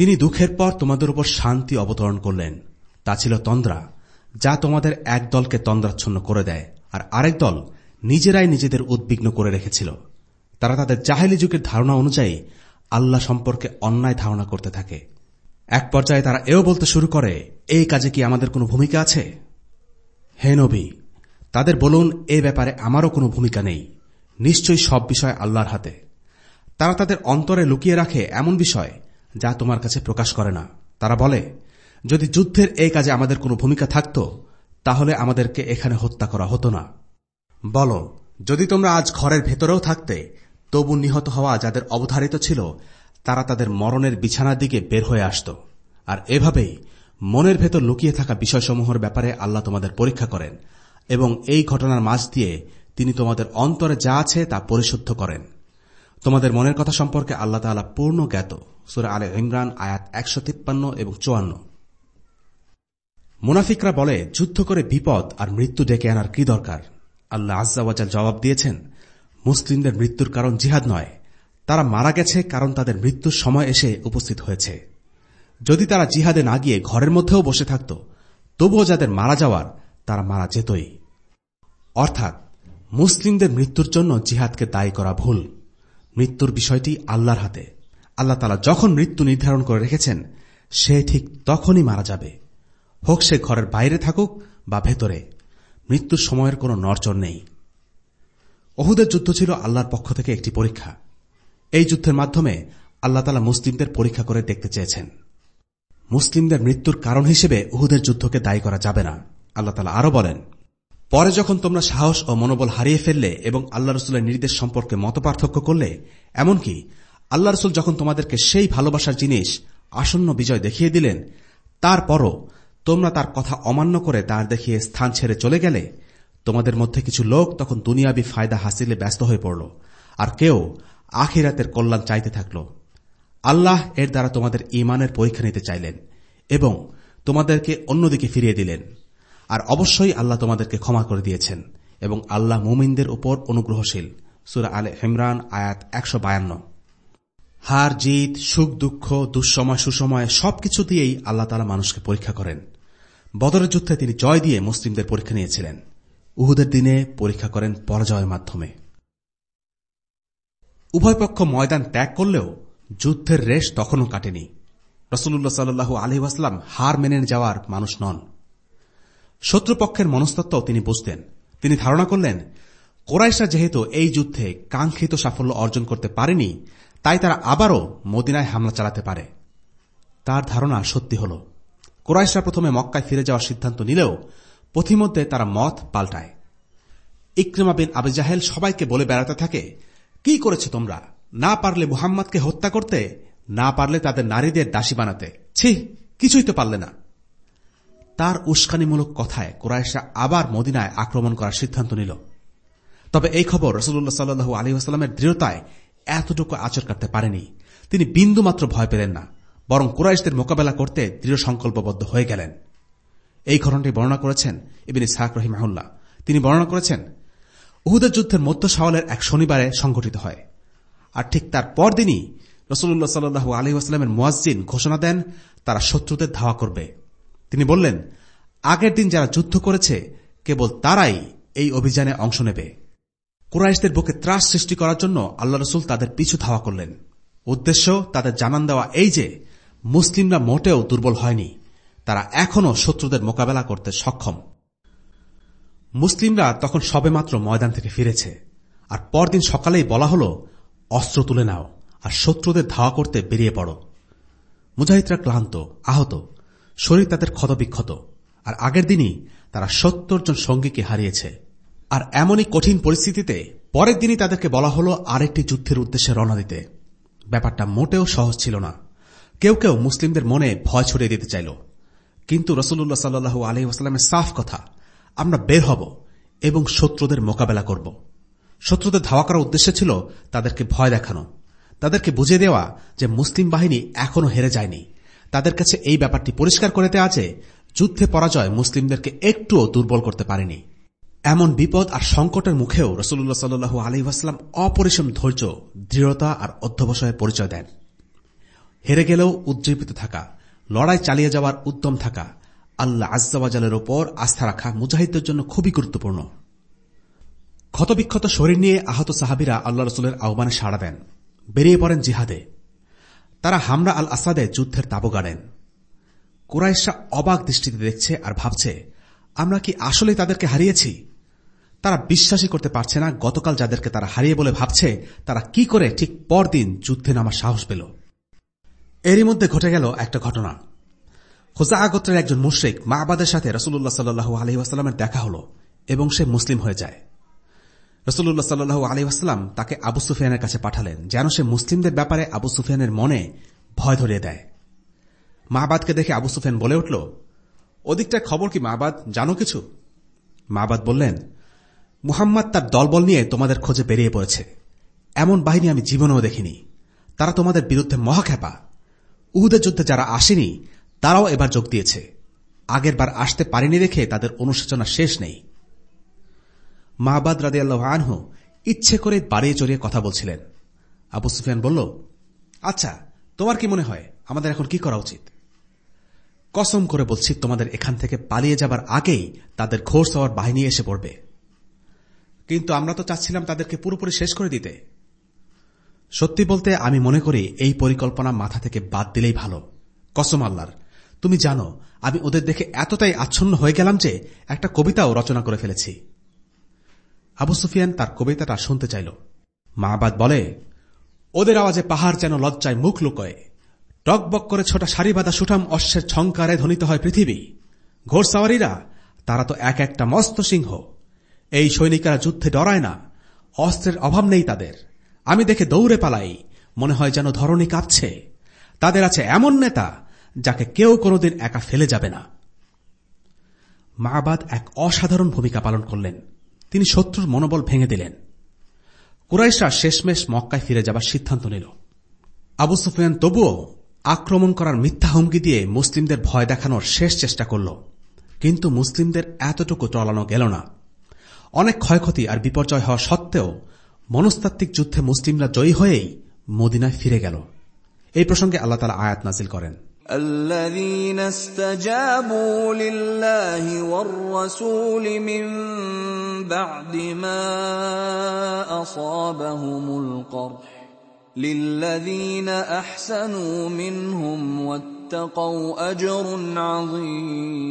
তিনি দুঃখের পর তোমাদের উপর শান্তি অবতরণ করলেন। তা ছিল তন্দ্রা, যা তোমাদের এক দলকে তন্দ্রাচ্ছন্ন করে দেয়, আর আরেক দল নিজেরাই নিজেদের উদ্বিগ্ন করে রেখেছিল। তারা তাদের জাহেলি যুগের ধারণা অনুযায়ী আল্লাহ সম্পর্কে অন্যায় ধারণা করতে থাকে। এক পর্যায়ে তারা এও বলতে শুরু করে, এই কাজে কি আমাদের কোনো ভূমিকা আছে? হে নবী, তাদের বলুন, এ ব্যাপারে আমারও কোনো ভূমিকা নেই। নিশ্চয়ই সব বিষয় আল্লাহর হাতে। তারা তাদের অন্তরে লুকিয়ে রাখে এমন বিষয় যা তোমার কাছে প্রকাশ করে না। তারা বলে, যদি যুদ্ধের এই কাজে আমাদের কোনো ভূমিকা থাকত, তাহলে আমাদেরকে এখানে হত্যা করা হতো না। বল, যদি তোমরা আজ ঘরের ভেতরেও থাকতে, তবু নিহত হওয়া যাদের অবধারিত ছিল, তারা তাদের মরণের বিছানার দিকে বের হয়ে আসত। আর এভাবেই মনের ভেতর লুকিয়ে থাকা বিষয়সমূহের ব্যাপারে আল্লাহ তোমাদের পরীক্ষা করেন এবং এই ঘটনার মাঝ দিয়ে তিনি তোমাদের অন্তরে যা আছে তা পরিশুদ্ধ করেন। তোমাদের মনের কথা সম্পর্কে আল্লাহ তালা পূর্ণ জ্ঞাত। সুরা আলে ইমরান, আয়াত একশো তিপ্পান্ন এবং চুয়ান্ন। মুনাফিকরা বলে, যুদ্ধ করে বিপদ আর মৃত্যু ডেকে আনার কি দরকার? আল্লাহ আজ্জাওয়াজাল জবাব দিয়েছেন, মুসলিমদের মৃত্যুর কারণ জিহাদ নয়। তারা মারা গেছে কারণ তাদের মৃত্যুর সময় এসে উপস্থিত হয়েছে। যদি তারা জিহাদে না গিয়ে ঘরের মধ্যেও বসে থাকত, তবুও যাদের মারা যাওয়ার, তারা মারা যেতই। অর্থাৎ, মুসলিমদের মৃত্যুর জন্য জিহাদকে দায়ী করা ভুল। মৃত্যুর বিষয়টি আল্লাহর হাতে। আল্লাহ তালা যখন মৃত্যু নির্ধারণ করে রেখেছেন, সে ঠিক তখনই মারা যাবে। হোক সে ঘরের বাইরে থাকুক বা ভেতরে, মৃত্যুর সময়ের কোনো নরচর নেই। অহুদের যুদ্ধ ছিল আল্লাহর পক্ষ থেকে একটি পরীক্ষা। এই যুদ্ধের মাধ্যমে আল্লাহ তালা মুসলিমদের পরীক্ষা করে দেখতে চেয়েছেন। মুসলিমদের মৃত্যুর কারণ হিসেবে উহুদের যুদ্ধকে দায়ী করা যাবে না। আল্লাহ তালা আরও বলেন পরে যখন তোমরা সাহস ও মনোবল হারিয়ে ফেললে এবং আল্লাহ রসুলের নির্দেশ সম্পর্কে মতপার্থক্য করলে, এমনকি আল্লাহ রসুল যখন তোমাদেরকে সেই ভালোবাসার জিনিস, আসন্ন বিজয় দেখিয়ে দিলেন, তারপরও তোমরা তার কথা অমান্য করে তার দেখিয়ে স্থান ছেড়ে চলে গেলে, তোমাদের মধ্যে কিছু লোক তখন দুনিয়াবি ফায়দা হাসিলে ব্যস্ত হয়ে পড়ল, আর কেউ আখিরাতের কল্যাণ চাইতে থাকল। আল্লাহ এর দ্বারা তোমাদের ইমানের পরীক্ষা নিতে চাইলেন এবং তোমাদেরকে অন্যদিকে ফিরিয়ে দিলেন। আর অবশ্যই আল্লাহ তোমাদেরকে ক্ষমা করে দিয়েছেন এবং আল্লাহ মুমিনদের উপর অনুগ্রহশীল। সুরা আলে হেমরান আয়াত একশো বায়ান্ন। হার, জিত, সুখ, দুঃখ, দুঃসময়, সুসময় সবকিছু দিয়েই আল্লাহ তালা মানুষকে পরীক্ষা করেন। বদরের যুদ্ধে তিনি জয় দিয়ে মুসলিমদের পরীক্ষা নিয়েছিলেন। উহুদের দিনে পরীক্ষা করেন পরাজয়ের মাধ্যমে। উভয় পক্ষ ময়দান ত্যাগ করলেও যুদ্ধের রেশ তখনও কাটেনি। রসুল্লাহ সাল্লু আলহিহাস্লাম হার মেনে যাওয়ার মানুষ নন। শত্রুপক্ষের মনস্তত্ব তিনি বুঝতেন। তিনি ধারণা করলেন কোরাইশা যেহেতু এই যুদ্ধে কাঙ্ক্ষিত সাফল্য অর্জন করতে পারেনি, তাই তারা আবারও মদিনায় হামলা চালাতে পারে। তার ধারণা সত্যি হল, কোরাইশরা প্রথমে মক্কায় ফিরে যাওয়ার সিদ্ধান্ত নিলেও পথিমধ্যে তারা মত পাল্টায়। ইক্রিমা বিন আবু জাহেল সবাইকে বলে বেড়াতে থাকে, কি করেছে তোমরা? না পারলে মুহাম্মদকে হত্যা করতে, না পারলে তাদের নারীদের দাসী বানাতে। ছি, কিছুই তো পারলে না। তার উস্কানিমূলক কথায় কোরআশা আবার মদিনায় আক্রমণ করার সিদ্ধান্ত নিল। তবে এই খবর রসুল্লাহ সাল্লু আলী আসলামের দৃঢ়তায় এতটুকু আচর কাটতে পারেনি। তিনি বিন্দু মাত্র ভয় পেলেন না, বরং কুরাইশদের মোকাবেলা করতে দৃঢ় সংকল্পবদ্ধ হয়ে গেলেন। এই ঘটনাটি বর্ণনা করেছেন ইবিন ইসাক রহিমাহুল্লাহ। তিনি বর্ণনা করেছেন, উহুদের যুদ্ধের মধ্য সাওয়ালের এক শনিবারে সংঘটিত হয়, আর ঠিক তার পরদিনই রসুল্লাহ সাল্লু আলী আসলামের মুয়াজ্জিন ঘোষণা দেন, তারা শত্রুদের ধাওয়া করবে। তিনি বললেন, আগের দিন যারা যুদ্ধ করেছে, কেবল তারাই এই অভিযানে অংশ নেবে। কুরাইশদের বুকে ত্রাস সৃষ্টি করার জন্য আল্লাহ রসুল তাদের পিছু ধাওয়া করলেন। উদ্দেশ্য তাদের জানান দেওয়া এই যে, মুসলিমরা মোটেও দুর্বল হয়নি। তারা এখনও শত্রুদের মোকাবেলা করতে সক্ষম। মুসলিমরা তখন সবেমাত্র ময়দান থেকে ফিরেছে। আর পরদিন সকালেই বলা হল, অস্ত্র তুলে নাও, আর শত্রুদের ধাওয়া করতে বেরিয়ে পড়ো। মুজাহিদরা ক্লান্ত, আহত শরীর তাদের ক্ষতবিক্ষত। আর আগের দিনই তারা সত্তর জন সঙ্গীকে হারিয়েছে। আর এমনই কঠিন পরিস্থিতিতে পরের দিনই তাদেরকে বলা হল আরেকটি যুদ্ধের উদ্দেশ্যে রওনা দিতে। ব্যাপারটা মোটেও সহজ ছিল না। কেউ কেউ মুসলিমদের মনে ভয় ছড়িয়ে দিতে চাইল। কিন্তু রসুল্লাহ সাল্লু আলহি আসালামের সাফ কথা, আমরা বের হব এবং শত্রুদের মোকাবেলা করব। শত্রুদের ধাওয়া করার উদ্দেশ্য ছিল তাদেরকে ভয় দেখানো। তাদেরকে বুঝিয়ে দেওয়া যে মুসলিম বাহিনী এখনও হেরে যায়নি। তাদের কাছে এই ব্যাপারটি পরিষ্কার করে দেওয়া যে, যুদ্ধে পরাজয় মুসলিমদেরকে একটুও দুর্বল করতে পারেনি। এমন বিপদ আর সংকটের মুখেও রসুল্লাহ সাল্লু আলহিহাস্লাম অপরিসম ধৈর্য, দৃঢ়তা আর অধ্যবসায়ের পরিচয় দেন। হেরে গেলেও উজ্জীবিত থাকা, লড়াই চালিয়ে যাওয়ার উদ্যম থাকা, আল্লাহ আজ্জাওয়াজালের ওপর আস্থা রাখা মুজাহিদদের জন্য খুবই গুরুত্বপূর্ণ। ক্ষতবিক্ষত শরীর নিয়ে আহত সাহাবিরা আল্লাহ রসুলের আহ্বানে সাড়া দেন। বেরিয়ে পড়েন জিহাদে। তারা হামরা আল আসাদে যুদ্ধের তাবু গাড়েন কুরাইশা অবাক দৃষ্টিতে দেখছে আর ভাবছে, আমরা কি আসলে তাদেরকে হারিয়েছি? তারা বিশ্বাসই করতে পারছে না গতকাল যাদেরকে তারা হারিয়ে বলে ভাবছে, তারা কি করে ঠিক পরদিন যুদ্ধে নামার সাহস পেল। এরই মধ্যে ঘটে গেল একটা ঘটনা। হোজা আগত্রের একজন মুশ্রিক মা আবাদের সাথে রসুল্লাহ সাল্লু আলহিহাস্লামের দেখা হল এবং সে মুসলিম হয়ে যায়। রসুল্লাহ সাল্লু আলহিহাস্লাম তাকে আবু সুফিয়ানের কাছে পাঠালেন, যেন সে মুসলিমদের ব্যাপারে আবু সুফিয়ানের মনে ভয় ধরিয়ে দেয়। মাহবাদকে দেখে আবু সুফিয়ান বলে উঠল ওদিকটায় খবর কি মাহবাদ? জানো কিছু? মাহবাদ বললেন, মুহাম্মদ তার দলবল নিয়ে তোমাদের খোঁজে বেরিয়ে পড়েছে। এমন বাহিনী আমি জীবনেও দেখিনি। তারা তোমাদের বিরুদ্ধে মহাখ্যাপা। উহুদের যুদ্ধে যারা আসেনি, তারাও এবার যোগ দিয়েছে। আগের বার আসতে পারেনি দেখে তাদের অনুশোচনা শেষ নেই। মাহবাদ রাদিয়াল্লাহ আনহু ইচ্ছে করে বাড়িয়ে চড়িয়ে কথা বলছিলেন। আবু সুফিয়ান বলল আচ্ছা তোমার কি মনে হয়, আমাদের এখন কি করা উচিত? কসম করে বলছি, তোমাদের এখান থেকে পালিয়ে যাবার আগেই তাদের ঘোষ হওয়ার বাহিনী এসে পড়বে। কিন্তু আমরা তো চাচ্ছিলাম তাদেরকে পুরোপুরি শেষ করে দিতে। সত্যি বলতে আমি মনে করি, এই পরিকল্পনা মাথা থেকে বাদ দিলেই ভালো। কসম আল্লাহর, তুমি জানো, আমি ওদের দেখে এতটাই আচ্ছন্ন হয়ে গেলাম যে একটা কবিতাও রচনা করে ফেলেছি। আবু সুফিয়ান তার কবিতাটা শুনতে চাইল। মাহবাদ বলে, ওদের আওয়াজে পাহাড় যেন লজ্জায় মুখ লুকোয়। টকবক করে ছোটা সারি বাঁধা সুঠাম অশ্বের ছঙ্কারে ধ্বনিত হয় পৃথিবী। ঘোড়সাওয়ারিরা, তারা তো এক একটা মস্ত সিংহ। এই সৈনিকেরা যুদ্ধে ডরায় না, অস্ত্রের অভাব নেই তাদের। আমি দেখে দৌড়ে পালাই, মনে হয় যেন ধরণী কাঁপছে। তাদের আছে এমন নেতা, যাকে কেউ কোনোদিন একা ফেলে যাবে না। মাবাদ এক অসাধারণ ভূমিকা পালন করলেন। তিনি শত্রুর মনোবল ভেঙে দিলেন। কুরাইশরা শেষমেশ মক্কায় ফিরে যাবার সিদ্ধান্ত নিল। আবু সুফিয়ান তবুও আক্রমণ করার মিথ্যা হুমকি দিয়ে মুসলিমদের ভয় দেখানোর শেষ চেষ্টা করল। কিন্তু মুসলিমদের এতটুকু টলানো গেল না। অনেক ক্ষয়ক্ষতি আর বিপর্যয় হওয়া সত্ত্বেও মনস্তাত্ত্বিক যুদ্ধে মুসলিমরা জয়ী হয়েই মদিনায় ফিরে গেল। এই প্রসঙ্গে আল্লাহ তালা আয়াত নাজিল করেন। الذين استجابوا لله والرسول من بعد ما أصابهم القرح للذين أحسنوا منهم واتقوا أجر عظيم.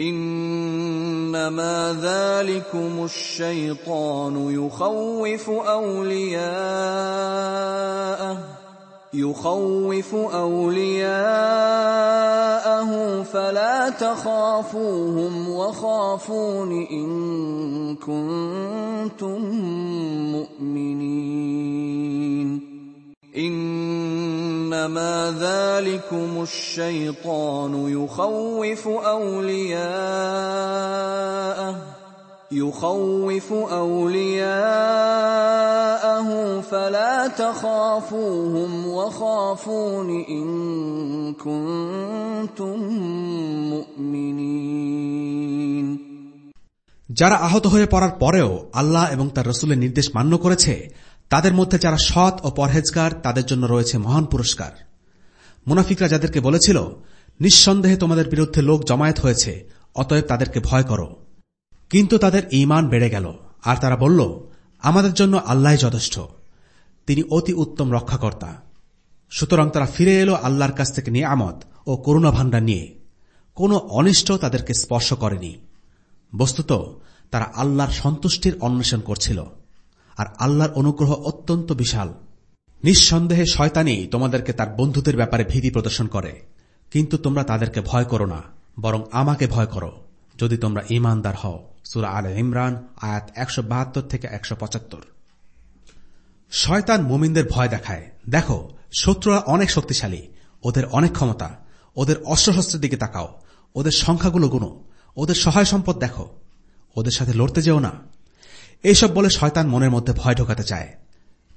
إنما ذلكم الشيطان يخوف أولياءه يخوف أولياءه فلا تخافوهم وخافون إن كنتم مؤمنين. انما ذلكم الشيطان يخوف اولياءه يخوف اولياءه فلا تخافوهم وخافون ان كنتم مؤمنين যারা আহত হয়ে পড়ার পরেও আল্লাহ এবং তার রসুলের নির্দেশ মান্য করেছে তাদের মধ্যে যারা সৎ ও পরহেজগার, তাদের জন্য রয়েছে মহান পুরস্কার। মুনাফিকরা যাদেরকে বলেছিল, নিঃসন্দেহে তোমাদের বিরুদ্ধে লোক জমায়েত হয়েছে, অতএব তাদেরকে ভয় করো। কিন্তু তাদের ইমান বেড়ে গেল, আর তারা বলল, আমাদের জন্য আল্লাহ যথেষ্ট, তিনি অতি উত্তম রক্ষাকর্তা। সুতরাং তারা ফিরে এলো আল্লাহর কাছ থেকে নিয়ে নিয়ামত ও করুণা ভাণ্ডার নিয়ে। কোনো অনিষ্ট তাদেরকে স্পর্শ করেনি। বস্তুত, তারা আল্লাহর সন্তুষ্টির অন্বেষণ করছিল। আর আল্লাহর অনুগ্রহ অত্যন্ত বিশাল। নিঃসন্দেহে শয়তানি তোমাদেরকে তার বন্ধুদের ব্যাপারে ভীতি প্রদর্শন করে। কিন্তু তোমরা তাদেরকে ভয় করো না, বরং আমাকে ভয় করো, যদি তোমরা ইমানদার হও। সুরা আল ইমরান, আয়াত একশো বাহাত্তর থেকে একশো পঁচাত্তর। শয়তান মুমিনদের ভয় দেখায়। দেখো, শত্রুরা অনেক শক্তিশালী, ওদের অনেক ক্ষমতা, ওদের অস্ত্রশস্ত্রের দিকে তাকাও, ওদের সংখ্যাগুলো গুনো, ওদের সহায় সম্পদ দেখো, ওদের সাথে লড়তে যেও না। এইসব বলে শয়তান মনের মধ্যে ভয় ঢোকাতে চায়।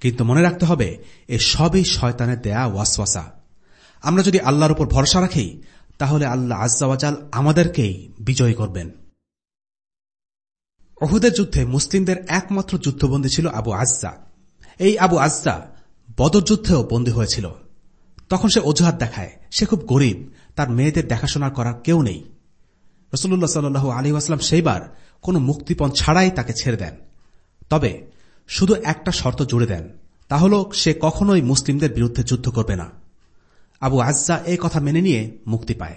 কিন্তু মনে রাখতে হবে, এ সবই শয়তানের দেয়া ওয়াসওয়াসা। আমরা যদি আল্লাহর উপর ভরসা রাখি, তাহলে আল্লাহ আজ্জাওয়াজাল আমাদেরকেই বিজয়ী করবেন। অহুদের যুদ্ধে মুসলিমদের একমাত্র যুদ্ধবন্দী ছিল আবু আজ্জা। এই আবু আজ্জা বদর যুদ্ধেও বন্দী হয়েছিল। তখন সে অজুহাত দেখায়, সে খুব গরিব, তার মেয়েদের দেখাশোনা করার কেউ নেই। রসুল্লাহ সাল্লু আলী আসলাম সেইবার কোন মুক্তিপণ ছাড়াই তাকে ছেড়ে দেন। তবে শুধু একটা শর্ত জুড়ে দেন, তা হল সে কখনোই মুসলিমদের বিরুদ্ধে যুদ্ধ করবে না। আবু আজ্জা এই কথা মেনে নিয়ে মুক্তি পায়।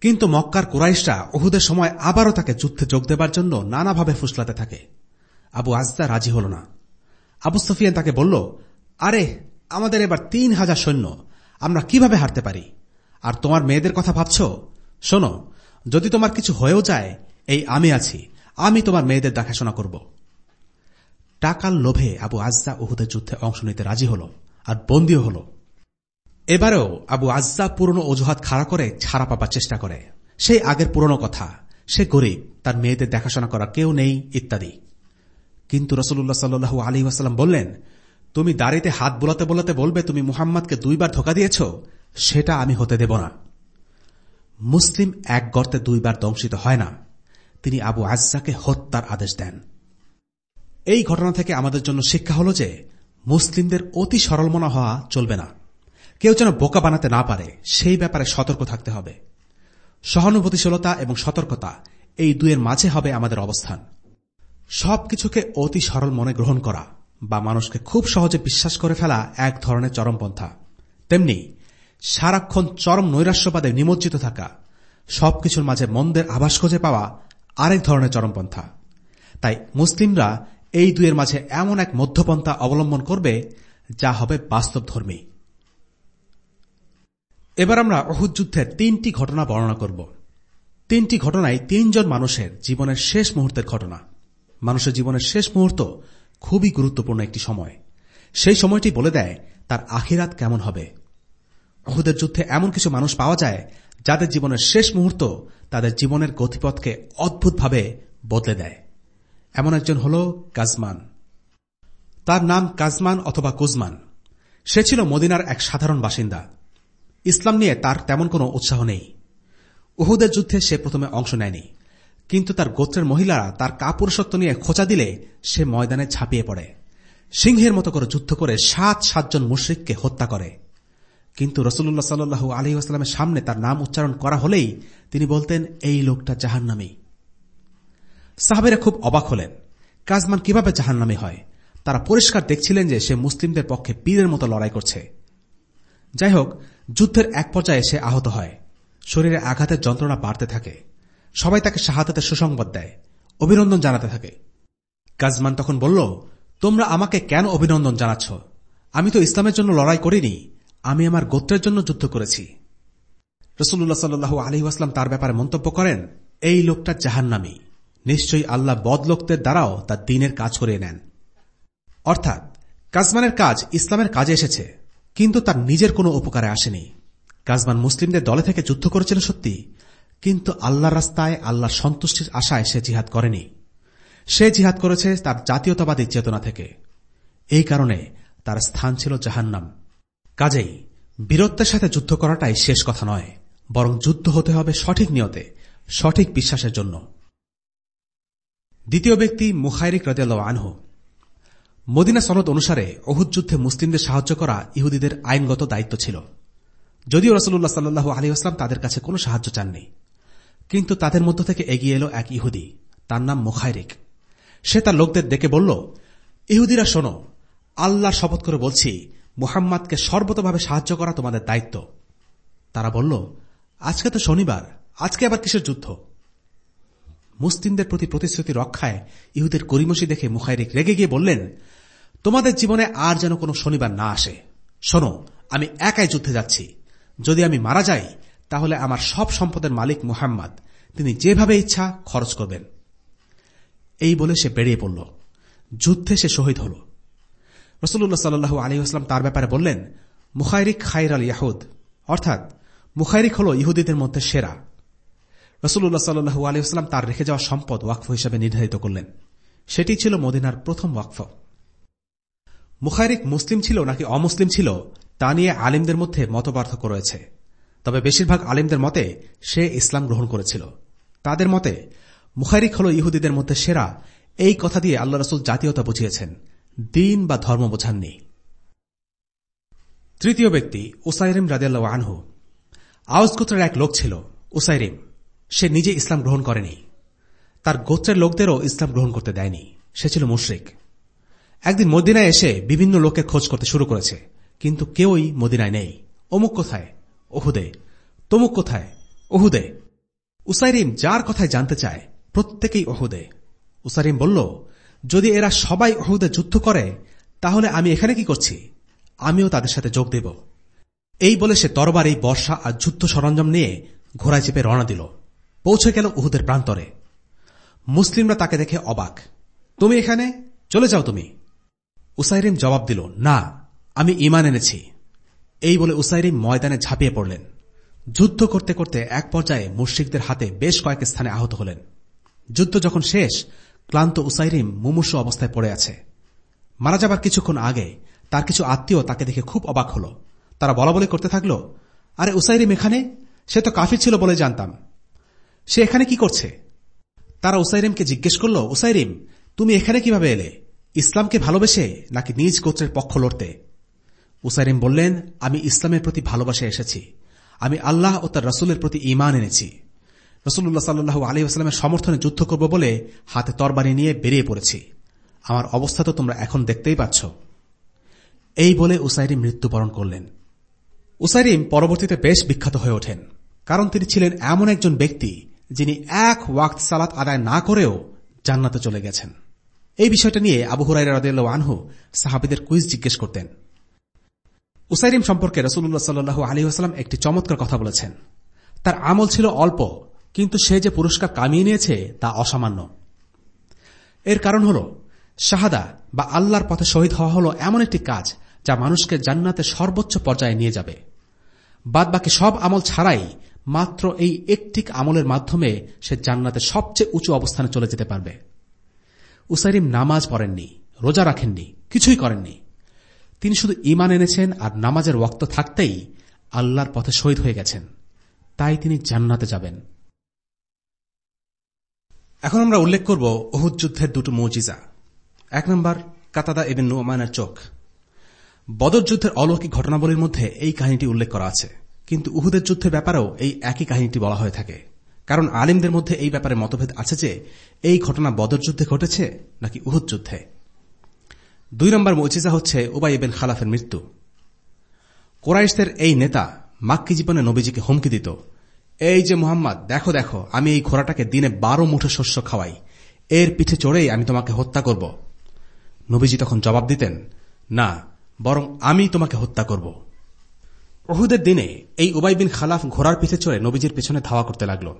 কিন্তু মক্কার কুরাইশরা ওহুদের সময় আবারও তাকে যুদ্ধে যোগ দেবার জন্য নানাভাবে ফুসলাতে থাকে। আবু আজ্জা রাজি হল না। আবু সফিয়ান তাকে বলল, আরে, আমাদের এবার তিন হাজার সৈন্য, আমরা কীভাবে হারতে পারি? আর তোমার মেয়েদের কথা ভাবছ? শোনো, যদি তোমার কিছু হয়েও যায়, এই আমি আছি, আমি তোমার মেয়েদের দেখাশোনা করব। টাকার লোভে আবু আজ্জা উহুদের যুদ্ধে অংশ নিতে রাজি হল আর বন্দীও হল। এবারেও আবু আজ্জা পুরনো অজুহাত খাড়া করে ছাড়া পাবার চেষ্টা করে। সেই আগের পুরনো কথা। সে গরিব, তার মেয়েদের দেখাশোনা করা কেউ নেই, ইত্যাদি। কিন্তু রসুল্লাহ সাল্লু আলী ওয়াসাল্লাম বললেন, তুমি দাড়িতে হাত বোলাতে বোলাতে বলবে, তুমি মুহাম্মদকে দুইবার ধোকা দিয়েছ? সেটা আমি হতে দেব না। মুসলিম এক গর্তে দুইবার দংশিত হয় না। তিনি আবু আজ্জাকে হত্যার আদেশ দেন। এই ঘটনা থেকে আমাদের জন্য শিক্ষা হল যে, মুসলিমদের অতি সরল মনা হওয়া চলবে না। কেউ যেন বোকা বানাতে না পারে, সেই ব্যাপারে সতর্ক থাকতে হবে। সহানুভূতিশীলতা এবং সতর্কতা, এই দুয়ের মাঝে হবে আমাদের অবস্থান। সবকিছুকে অতি সরল মনে গ্রহণ করা বা মানুষকে খুব সহজে বিশ্বাস করে ফেলা এক ধরনের চরমপন্থা। তেমনি, সারাক্ষণ চরম নৈরাশ্যবাদে নিমজ্জিত থাকা, সবকিছুর মাঝে মন্দের আভাস খুঁজে পাওয়া আরেক ধরনের চরমপন্থা। তাই মুসলিমরা এই দুয়ের মাঝে এমন এক মধ্যপন্থা অবলম্বন করবে যা হবে বাস্তবধর্মী। এবার আমরা অহুদ যুদ্ধের তিনটি ঘটনা বর্ণনা করব। তিনটি ঘটনায় তিনজন মানুষের জীবনের শেষ মুহূর্তের ঘটনা। মানুষের জীবনের শেষ মুহূর্ত খুবই গুরুত্বপূর্ণ একটি সময়। সেই সময়টি বলে দেয় তার আখিরাত কেমন হবে। অহুদের যুদ্ধে এমন কিছু মানুষ পাওয়া যায় যাদের জীবনের শেষ মুহূর্ত তাদের জীবনের গতিপথকে অদ্ভুতভাবে বদলে দেয়। এমন একজন হল কাজমান। তার নাম কাজমান অথবা কুজমান। সে ছিল মদিনার এক সাধারণ বাসিন্দা। ইসলাম নিয়ে তার তেমন কোনো উৎসাহ নেই। উহুদের যুদ্ধে সে প্রথমে অংশ নেয়নি। কিন্তু তার গোত্রের মহিলারা তার কাপুরুষত্ব নিয়ে খোঁচা দিলে সে ময়দানে ঝাঁপিয়ে পড়ে। সিংহের মতো করে যুদ্ধ করে সাত, সাতজন মুশ্রিককে হত্যা করে। কিন্তু রসুল্লাহ সাল্লু আলী আসলামের সামনে তার নাম উচ্চারণ করা হলেই তিনি বলতেন, এই লোকটা জাহান্নামী। সাহাবেরা খুব অবাক হলেন। কাজমান কীভাবে জাহান্নামী হয়? তারা পরিষ্কার দেখছিলেন যে সে মুসলিমদের পক্ষে পীরের মতো লড়াই করছে। যাই হোক, যুদ্ধের এক পর্যায়ে সে আহত হয়। শরীরে আঘাতের যন্ত্রণা বাড়তে থাকে। সবাই তাকে শাহাদাতের সুসংবাদ দেয়, অভিনন্দন জানাতে থাকে। কাজমান তখন বলল, তোমরা আমাকে কেন অভিনন্দন জানাচ্ছ? আমি তো ইসলামের জন্য লড়াই করিনি। আমি আমার গোত্রের জন্য যুদ্ধ করেছি। রসুল্লাহ সাল্লু আলী আসলাম তার ব্যাপারে মন্তব্য করেন, এই লোকটা জাহান্নামী। নিশ্চয়ই আল্লাহ বদলোকদের দ্বারাও তার দিনের কাজ করিয়ে নেন। অর্থাৎ, কাজমানের কাজ ইসলামের কাজে এসেছে, কিন্তু তার নিজের কোনো উপকারে আসেনি। কাজমান মুসলিমদের দলে থেকে যুদ্ধ করেছেন সত্যি, কিন্তু আল্লাহ রাস্তায় আল্লাহ সন্তুষ্টির আশায় সে জিহাদ করেনি। সে জিহাদ করেছে তার জাতীয়তাবাদী চেতনা থেকে। এই কারণে তার স্থান ছিল জাহান্নাম। কাজেই, বীরত্বের সাথে যুদ্ধ করাটাই শেষ কথা নয়, বরং যুদ্ধ হতে হবে সঠিক নিয়তে, সঠিক বিশ্বাসের জন্য। দ্বিতীয় ব্যক্তি মুখাইরিক রদেল আনহু। মদিনা সনদ অনুসারে অহুদ যুদ্ধে মুসলিমদের সাহায্য করা ইহুদিদের আইনগত দায়িত্ব ছিল। যদিও রসুল্লাহ সাল্লু আলী আসলাম তাদের কাছে কোনো সাহায্য চাননি। কিন্তু তাদের মধ্য থেকে এগিয়ে এলো এক ইহুদি, তার নাম মুখাইরিক। সে তার লোকদের ডেকে বলল, ইহুদিরা শোনো, আল্লাহর শপথ করে বলছি, মুহাম্মাদকে সর্বতভাবে সাহায্য করা তোমাদের দায়িত্ব। তারা বলল, আজকে তো শনিবার, আজকে আবার কিসের যুদ্ধ? মুসলিমদের প্রতি প্রতিশ্রুতি রক্ষায় ইহুদের করিমসি দেখে মুখাইরিক রেগে গিয়ে বললেন, তোমাদের জীবনে আর যেন কোনো শনিবার না আসে। শোনো, আমি একাই যুদ্ধে যাচ্ছি। যদি আমি মারা যাই, তাহলে আমার সব সম্পদের মালিক মুহাম্মদ, তিনি যেভাবে ইচ্ছা খরচ করবেন। এই বলে সে বেরিয়ে পড়ল। যুদ্ধে সে শহীদ হল। রসুল্লাহ সাল্লু আলী আসলাম তার ব্যাপারে বললেন, মুখাইরিক খাইর আল ইয়াহুদ অর্থাৎ মুখাইরিক হল ইহুদিদের মধ্যে সেরা। রসুল্লাহ সাল্লু আলী আসলাম তার রেখে যাওয়া সম্পদ ওয়াকফ হিসাবে নির্ধারিত করলেন। সেটি ছিল মদিনার প্রথম ওয়াকফ। মুখারিক মুসলিম ছিল নাকি অমুসলিম ছিল, তা নিয়ে আলিমদের মধ্যে মতপার্থক্য রয়েছে। তবে বেশিরভাগ আলিমদের মতে সে ইসলাম গ্রহণ করেছিল। তাদের মতে মুখারিক হল ইহুদিদের মধ্যে সেরা, এই কথা দিয়ে আল্লাহ রসুল জাতীয়তা বুঝিয়েছেন, দিন বা ধর্ম বোঝাননি। তৃতীয় ব্যক্তি উসাইরিম রাজিয়াল্লাহ আনহু। আউস গোত্রের এক লোক ছিল উসাইরিম। সে নিজে ইসলাম গ্রহণ করেনি। তার গোত্রের লোকদেরও ইসলাম গ্রহণ করতে দেয়নি। সে ছিল মুশ্রিক। একদিন মদিনায় এসে বিভিন্ন লোকের খোঁজ করতে শুরু করেছে, কিন্তু কেউই মদিনায় নেই। অমুক কোথায়? ওহুদে। তমুক কোথায়? ওহুদে। উসাইরিম যার কথায় জানতে চায়, প্রত্যেকেই ওহুদে। উসাইরিম বলল, যদি এরা সবাই ওহুদে যুদ্ধ করে, তাহলে আমি এখানে কি করছি? আমিও তাদের সাথে যোগ দেব। এই বলে সে তরবারি, বর্ষা আর যুদ্ধ সরঞ্জাম নিয়ে ঘোড়ায় চেপে রওনা দিল। পৌঁছে গেল উহুদের প্রান্তরে। মুসলিমরা তাকে দেখে অবাক। তুমি এখানে? চলে যাও তুমি। উসাইরিম জবাব দিল, না, আমি ইমান এনেছি। এই বলে উসাইরিম ময়দানে ঝাঁপিয়ে পড়লেন। যুদ্ধ করতে করতে এক পর্যায়ে মুশ্রিকদের হাতে বেশ কয়েক স্থানে আহত হলেন। যুদ্ধ যখন শেষ, ক্লান্ত উসাইরিম মুমূর্ষ অবস্থায় পড়ে আছে। মারা যাবার কিছুক্ষণ আগে তার কিছু আত্মীয় তাকে দেখে খুব অবাক হল। তারা বলা বলে করতে থাকল, আরে উসাইরিম এখানে? সে তো কাফির ছিল বলে জানতাম। সে এখানে কি করছে? তারা ওসাইরিমকে জিজ্ঞেস করল ওসাইরিম তুমি এখানে কীভাবে এলে? ইসলামকে ভালোবেসে নাকি নিজ গোত্রের পক্ষ লড়তে? উসাইরিম বললেন, আমি ইসলামের প্রতি ভালোবাসে এসেছি। আমি আল্লাহ ও তার রসুলের প্রতি ইমান এনেছি। রসুল্লাহ সাল্লু আলী আসলামের সমর্থনে যুদ্ধ করব বলে হাতে তরবারি নিয়ে বেরিয়ে পড়েছি। আমার অবস্থা তো তোমরা এখন দেখতেই পাচ্ছ। এই বলে উসাইরিম মৃত্যুবরণ করলেন। উসাইরিম পরবর্তীতে বেশ বিখ্যাত হয়ে ওঠেন, কারণ তিনি ছিলেন এমন একজন ব্যক্তি যিনি এক ওয়াক্ত সালাত আদায় না করেও জান্নাতে চলে গেছেন। এই বিষয়টা নিয়ে আবু হুরাইরা রদিয়াল আনহু সাহাবিদের কুইজ জিজ্ঞেস করতেন। উসাইরিম সম্পর্কে রসুল্লাহ সাল্লু আলী আসলাম একটি চমৎকার কথা বলেছেন। তার আমল ছিল অল্প, কিন্তু সে যে পুরস্কার কামিয়ে নিয়েছে তা অসামান্য। এর কারণ হল, শাহাদা বা আল্লাহর পথে শহীদ হওয়া হল এমন একটি কাজ যা মানুষকে জান্নাতের সর্বোচ্চ পর্যায়ে নিয়ে যাবে। বাদ বাকি সব আমল ছাড়াই মাত্র এই একটি আমলের মাধ্যমে সে জান্নাতের সবচেয়ে উঁচু অবস্থানে চলে যেতে পারবে। উসাইরিম নামাজ পড়েননি, রোজা রাখেননি, কিছুই করেননি। তিনি শুধু ইমান এনেছেন আর নামাজের ওক্ত থাকতেই আল্লাহর পথে শহীদ হয়ে গেছেন। তাই তিনি জান্নাতে যাবেন। এখন আমরা উল্লেখ করব ওহুদ যুদ্ধের দুটো মৌজিজা। এক নম্বর, কাতাদা এবেন নোমানের চোখ। বদর যুদ্ধের অলৌকিক ঘটনাবলীর মধ্যে এই কাহিনীটি উল্লেখ করা আছে। কিন্তু উহুদের যুদ্ধের ব্যাপারেও এই একই কাহিনীটি বলা হয়ে থাকে। কারণ আলিমদের মধ্যে এই ব্যাপারে মতভেদ আছে যে, এই ঘটনা বদর যুদ্ধে ঘটেছে নাকি উহুদ যুদ্ধে? দুই নম্বর মৌচিজা হচ্ছে ওবাই এবেন খালাফের মৃত্যু। কোরাইশদের এই নেতা মাক্কি জীবনে নবীজিকে হুমকি দিত, এই যে মোহাম্মদ, দেখো দেখো, আমি এই ঘোড়াটাকে দিনে বারো মুঠো শস্য খাওয়াই, এর পিঠে চড়েই আমি তোমাকে হত্যা করব। নবীজি তখন জবাব দিতেন, না, বরং আমি তোমাকে হত্যা করব। ওহুদের দিনে এই উবাই বিন খালাফ ঘোড়ার পিঠে চড়ে নবীজির পিছনে ধাওয়া করতে লাগল।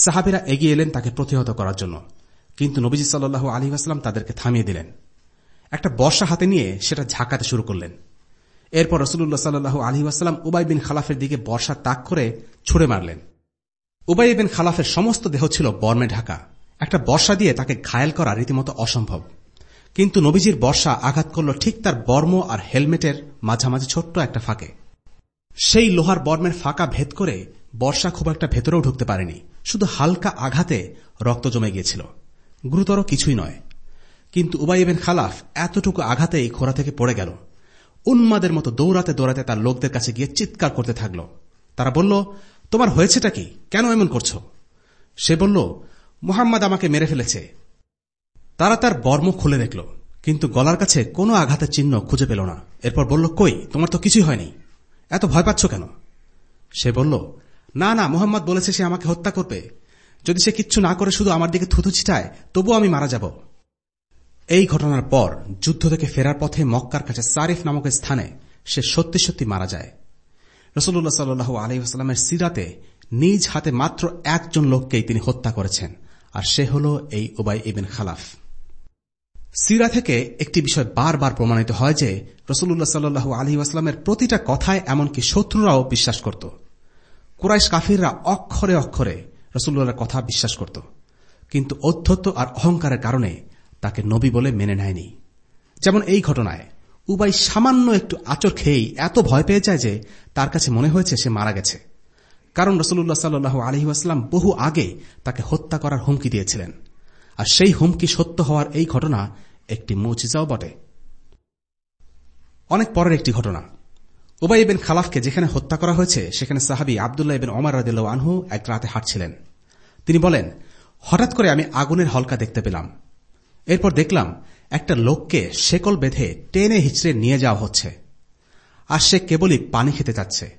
সাহাবিরা এগিয়ে এলেন তাকে প্রতিহত করার জন্য। কিন্তু নবীজি সাল্লু আলী আসলাম তাদেরকে থামিয়ে দিলেন। একটা বর্ষা হাতে নিয়ে সেটা ঝাঁকাতে শুরু করলেন। এরপর রসুল্লাহ সাল্লু আলী আসলাম উবাই বিন খালাফের দিকে বর্ষা তাক করে ছুড়ে মারলেন। উবাই বিন খালাফের সমস্ত দেহ ছিল বর্মে ঢাকা। একটা বর্ষা দিয়ে তাকে ঘায়েল করা রীতিমতো অসম্ভব। কিন্তু নবীজির বর্ষা আঘাত করল ঠিক তার বর্ম আর হেলমেটের মাঝামাঝি ছোট্ট একটা ফাঁকে। সেই লোহার বর্মের ফাঁকা ভেদ করে বর্ষা খুব একটা ভেতরেও ঢুকতে পারেনি। শুধু হালকা আঘাতে রক্ত জমে গিয়েছিল। গুরুতর কিছুই নয়। কিন্তু উবাই উবাইবেন খালাফ এতটুকু আঘাতে এই খোরা থেকে পড়ে গেল। উন্মাদের মতো দৌড়াতে দৌড়াতে তার লোকদের কাছে গিয়ে চিৎকার করতে থাকল। তারা বলল, তোমার হয়েছেটা কি? কেন এমন করছ? সে বলল, মুহাম্মদ আমাকে মেরে ফেলেছে। তারা তার বর্ম খুলে দেখল, কিন্তু গলার কাছে কোনো আঘাতের চিহ্ন খুঁজে পেল না। এরপর বলল, কই, তোমার তো কিছুই হয়নি। এত ভয় পাচ্ছ কেন? সে বলল, না না, মোহাম্মদ বলেছে সে আমাকে হত্যা করবে। যদি সে কিচ্ছু না করে শুধু আমার দিকে থুথু ছিটায় তবু আমি মারা যাব। এই ঘটনার পর, যুদ্ধ থেকে ফেরার পথে মক্কার কাছে সারিফ নামক স্থানে সে সত্যি সত্যি মারা যায়। রসুল্লাহ সাল্লু আলহিহাস্লামের সিরাতে নিজ হাতে মাত্র একজন লোককেই তিনি হত্যা করেছেন, আর সে হল এই ওবাই ইবেন খালাফ। সিরা থেকে একটি বিষয় বারবার প্রমাণিত হয় যে রসুল্লাহ সাল্লু আলহি আসলামের প্রতিটা কথায় এমনকি শত্রুরাও বিশ্বাস করত। কুরাইশ কাফিররা অক্ষরে অক্ষরে রসুল্লাহর কথা বিশ্বাস করত। কিন্তু অধ্যত্ত আর অহংকারের কারণে তাকে নবী বলে মেনে নেয়নি। যেমন এই ঘটনায় উবাই সামান্য একটু আচর খেয়েই এত ভয় পেয়ে যায় যে তার কাছে মনে হয়েছে সে মারা গেছে। কারণ রসুল্লাহ সাল্লু আলহিউসলাম বহু আগে তাকে হত্যা করার হুমকি দিয়েছিলেন। আর সেই হুমকি সত্য হওয়ার এই ঘটনা একটি মৌচিজাও বটে। অনেক পরের একটি ঘটনা। উবাই বিন খালাফকে যেখানে হত্যা করা হয়েছে, সেখানে সাহাবি আবদুল্লাহ বিন ওমর রাদিল্লা আনহু এক রাতে হাঁটছিলেন। তিনি বলেন, হঠাৎ করে আমি আগুনের হলকা দেখতে পেলাম। এরপর দেখলাম একটা লোককে শেকল বেঁধে টেনে হিচড়ে নিয়ে যাওয়া হচ্ছে। আর সে কেবলই পানি খেতে চাচ্ছে।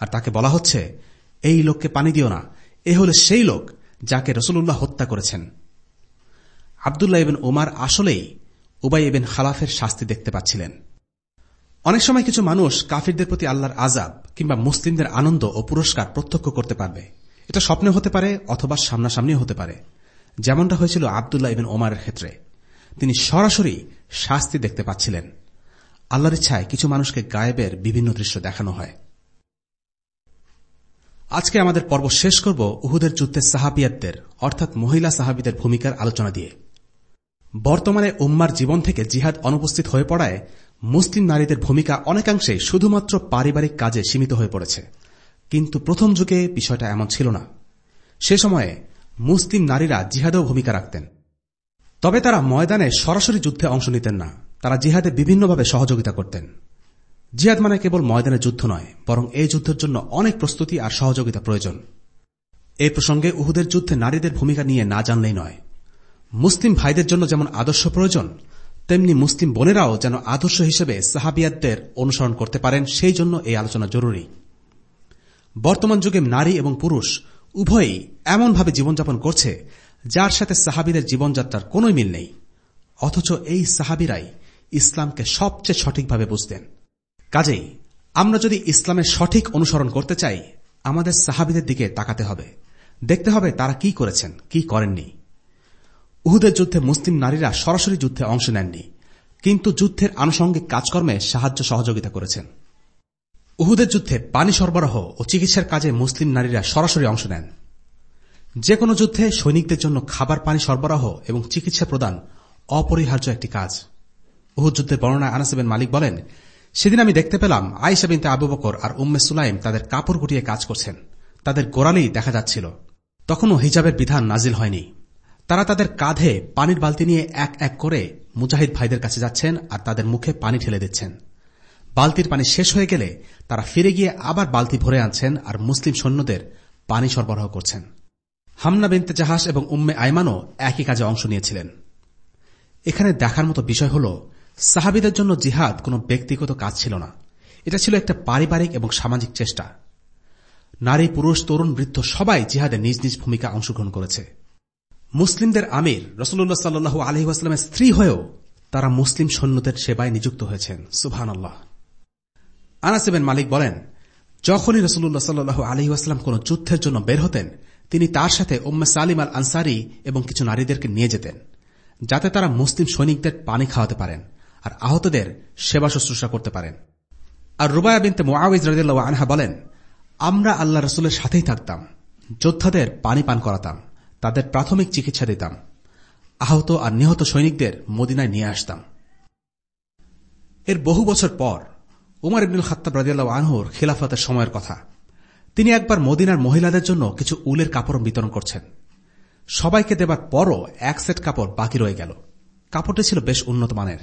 আর তাকে বলা হচ্ছে, এই লোককে পানি দিও না। এ হল সেই লোক যাকে রসুল্লাহ হত্যা করেছেন। আবদুল্লাহ এবেন ওমার আসলেই উবাই এবেন খালাফের শাস্তি দেখতে পাচ্ছিলেন। অনেক সময় কিছু মানুষ কাফিরদের প্রতি আল্লাহর আজাব কিংবা মুসলিমদের আনন্দ ও পুরস্কার প্রত্যক্ষ করতে পারবে। এটা স্বপ্নে হতে পারে অথবা সামনাসামনিও হতে পারে। যেমনটা হয়েছিল আবদুল্লাহ ইবেন ওমারের ক্ষেত্রে। তিনি সরাসরি শাস্তি দেখতে পাচ্ছিলেন। আল্লাহর ইচ্ছায় কিছু মানুষকে গায়েবের বিভিন্ন দৃশ্য দেখানো হয়। আজকে আমাদের পর্ব শেষ করব উহুদের যুদ্ধের সাহাবিয়াতদের, অর্থাৎ মহিলা সাহাবিদের ভূমিকার আলোচনা দিয়ে। বর্তমানে উম্মার জীবন থেকে জিহাদ অনুপস্থিত হয়ে পড়ায় মুসলিম নারীদের ভূমিকা অনেকাংশে শুধুমাত্র পারিবারিক কাজে সীমিত হয়ে পড়েছে। কিন্তু প্রথম যুগে বিষয়টা এমন ছিল না। সে সময়ে মুসলিম নারীরা জিহাদেও ভূমিকা রাখতেন। তবে তারা ময়দানে সরাসরি যুদ্ধে অংশ নিতেন না। তারা জিহাদে বিভিন্নভাবে সহযোগিতা করতেন। জিহাদ মানে কেবল ময়দানে যুদ্ধ নয়, বরং এই যুদ্ধের জন্য অনেক প্রস্তুতি আর সহযোগিতা প্রয়োজন। এই প্রসঙ্গে উহুদের যুদ্ধে নারীদের ভূমিকা নিয়ে না জানলেই নয়। মুসলিম ভাইদের জন্য যেমন আদর্শ প্রয়োজন, তেমনি মুসলিম বোনেরাও যেন আদর্শ হিসেবে সাহাবিয়াতদের অনুসরণ করতে পারেন, সেই জন্য এই আলোচনা জরুরি। বর্তমান যুগে নারী এবং পুরুষ উভয়ই এমনভাবে জীবনযাপন করছে, যার সাথে সাহাবিদের জীবনযাত্রার কোন মিল নেই। অথচ এই সাহাবিরাই ইসলামকে সবচেয়ে সঠিকভাবে বুঝতেন। কাজেই আমরা যদি ইসলামের সঠিক অনুসরণ করতে চাই, আমাদের সাহাবিদের দিকে তাকাতে হবে। দেখতে হবে তারা কি করেছেন, কি করেননি। উহুদের যুদ্ধে মুসলিম নারীরা সরাসরি যুদ্ধে অংশ নেননি, কিন্তু যুদ্ধের আনুষঙ্গিক কাজকর্মে সাহায্য সহযোগিতা করেছেন। উহুদের যুদ্ধে পানি সরবরাহ ও চিকিৎসার কাজে মুসলিম নারীরা সরাসরি অংশ নেন। যে কোনো যুদ্ধে সৈনিকদের জন্য খাবার পানি সরবরাহ এবং চিকিৎসা প্রদান অপরিহার্য একটি কাজ। উহুদ যুদ্ধের বর্ণনায় আনাসেবেন মালিক বলেন, সেদিন আমি দেখতে পেলাম আইসা বিনতে আবু বকর আর উম্মে সুলাইম তাদের কাপড় গুটিয়ে কাজ করছেন। তাদের গোড়ালেই দেখা যাচ্ছিল। তখনও হিজাবের বিধান নাজিল হয়নি। তারা তাদের কাঁধে পানির বালতি নিয়ে এক এক করে মুজাহিদ ভাইদের কাছে যাচ্ছেন আর তাদের মুখে পানি ঠেলে দিচ্ছেন। বালতির পানি শেষ হয়ে গেলে তারা ফিরে গিয়ে আবার বালতি ভরে আনছেন আর মুসলিম সৈন্যদের পানি সরবরাহ করছেন। হামনা বিনতে জাহাজ এবং উম্মে আইমানও একই কাজে অংশ নিয়েছিলেন। এখানে দেখার মতো বিষয় হল, সাহাবিদের জন্য জিহাদ কোনো ব্যক্তিগত কাজ ছিল না। এটা ছিল একটা পারিবারিক এবং সামাজিক চেষ্টা। নারী, পুরুষ, তরুণ, বৃদ্ধ সবাই জিহাদে নিজ নিজ ভূমিকা অংশগ্রহণ করেছে। মুসলিমদের আমির রসুল্লাহ সাল্লু আলহিহাস্লামের স্ত্রী হয়েও তারা মুসলিম সৈন্যদের সেবায় নিযুক্ত হয়েছেন। সুবহান আনাসেবেন মালিক বলেন, যখনই রসুল্লাহ সাল্লু আলহিহাস্লাম কোন যুদ্ধের জন্য বের হতেন, তিনি তার সাথে উম্মে সালিম আল আনসারি এবং কিছু নারীদেরকে নিয়ে যেতেন, যাতে তারা মুসলিম সৈনিকদের পানি খাওয়াতে পারেন আর আহতদের সেবা শুশ্রূষা করতে পারেন। আর রুবায়া বিনতে মোয়াউজ রদিল্লা আনহা বলেন, আমরা আল্লাহ রসুলের সাথেই থাকতাম, যোদ্ধাদের পানি পান করাতাম। তাদের প্রাথমিক চিকিৎসা দিতাম। আহত আর নিহত সৈনিকদের মদিনায় নিয়ে আসতাম। এর বহু বছর পর উমার ইবনুল খাত্তাব রাজিয়াল্লাহ আনহুর খিলাফতের সময়ের কথা। তিনি একবার মদিনার মহিলাদের জন্য কিছু উলের কাপড় বিতরণ করছেন। সবাইকে দেবার পরও এক সেট কাপড় বাকি রয়ে গেল। কাপড়টি ছিল বেশ উন্নত মানের।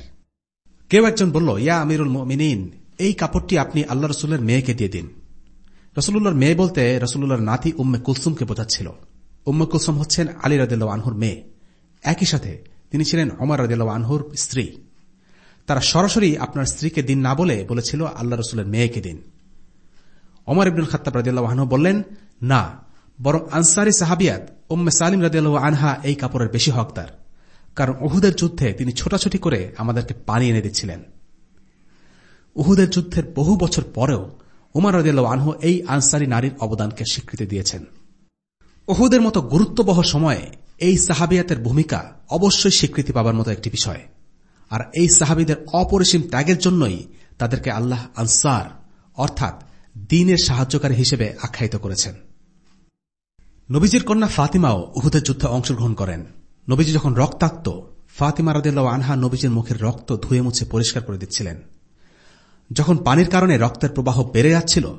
কেউ একজন বলল, ইয়া আমিরুল মিনীন এই কাপড়টি আপনি আল্লাহ রসুলের মেয়েকে দিয়ে দিন। রসুল্লাহর মেয়ে বলতে রসুল্লাহর নাতি উম্মে কুলসুমকে বোঝাচ্ছিল। উম্মে কুলসুম হচ্ছেন আলী রদিল্লা আনহুর মেয়ে। একই সাথে তিনি ছিলেন অমর রদিল্লা আনহুর স্ত্রী। তারা সরাসরি আপনার স্ত্রীকে দিন না বলে বলেছিল, আল্লাহ রসুলের মেয়েকে দিন। অমর ইবনুল খাত্তাব রাজিয়াল্লাহ আনহু বললেন, না, বরং আনসারি সাহাবিয়াত উম্মে সালিম রাজিয়াল্লাহ আনহা এই কাপড়ের বেশি হকদার। কারণ উহুদের যুদ্ধে তিনি ছোটাছুটি করে আমাদেরকে পানি এনে দিচ্ছিলেন। উহুদের যুদ্ধের বহু বছর পরেও উমার রাজিয়াল্লাহ আনহু এই আনসারি নারীর অবদানকে স্বীকৃতি দিয়েছেন। উহুদের মতো গুরুত্ববহ সময়ে এই সাহাবিয়াতের ভূমিকা অবশ্যই স্বীকৃতি পাবার মতো একটি বিষয়। আর এই সাহাবিদের অপরিসীম ত্যাগের জন্যই তাদেরকে আল্লাহ আনসার, অর্থাৎ দিনের সাহায্যকারী হিসেবে আখ্যায়িত করেছেন। নবীজির কন্যা ফাতিমাও উহুদের যুদ্ধে অংশগ্রহণ করেন। নবীজি যখন রক্তাক্ত, ফাতিমা রাদিল্লা আনহা নবীজির মুখের রক্ত ধুয়ে মুছে পরিষ্কার করে দিচ্ছিলেন। যখন পানির কারণে রক্তের প্রবাহ বেড়ে যাচ্ছিল,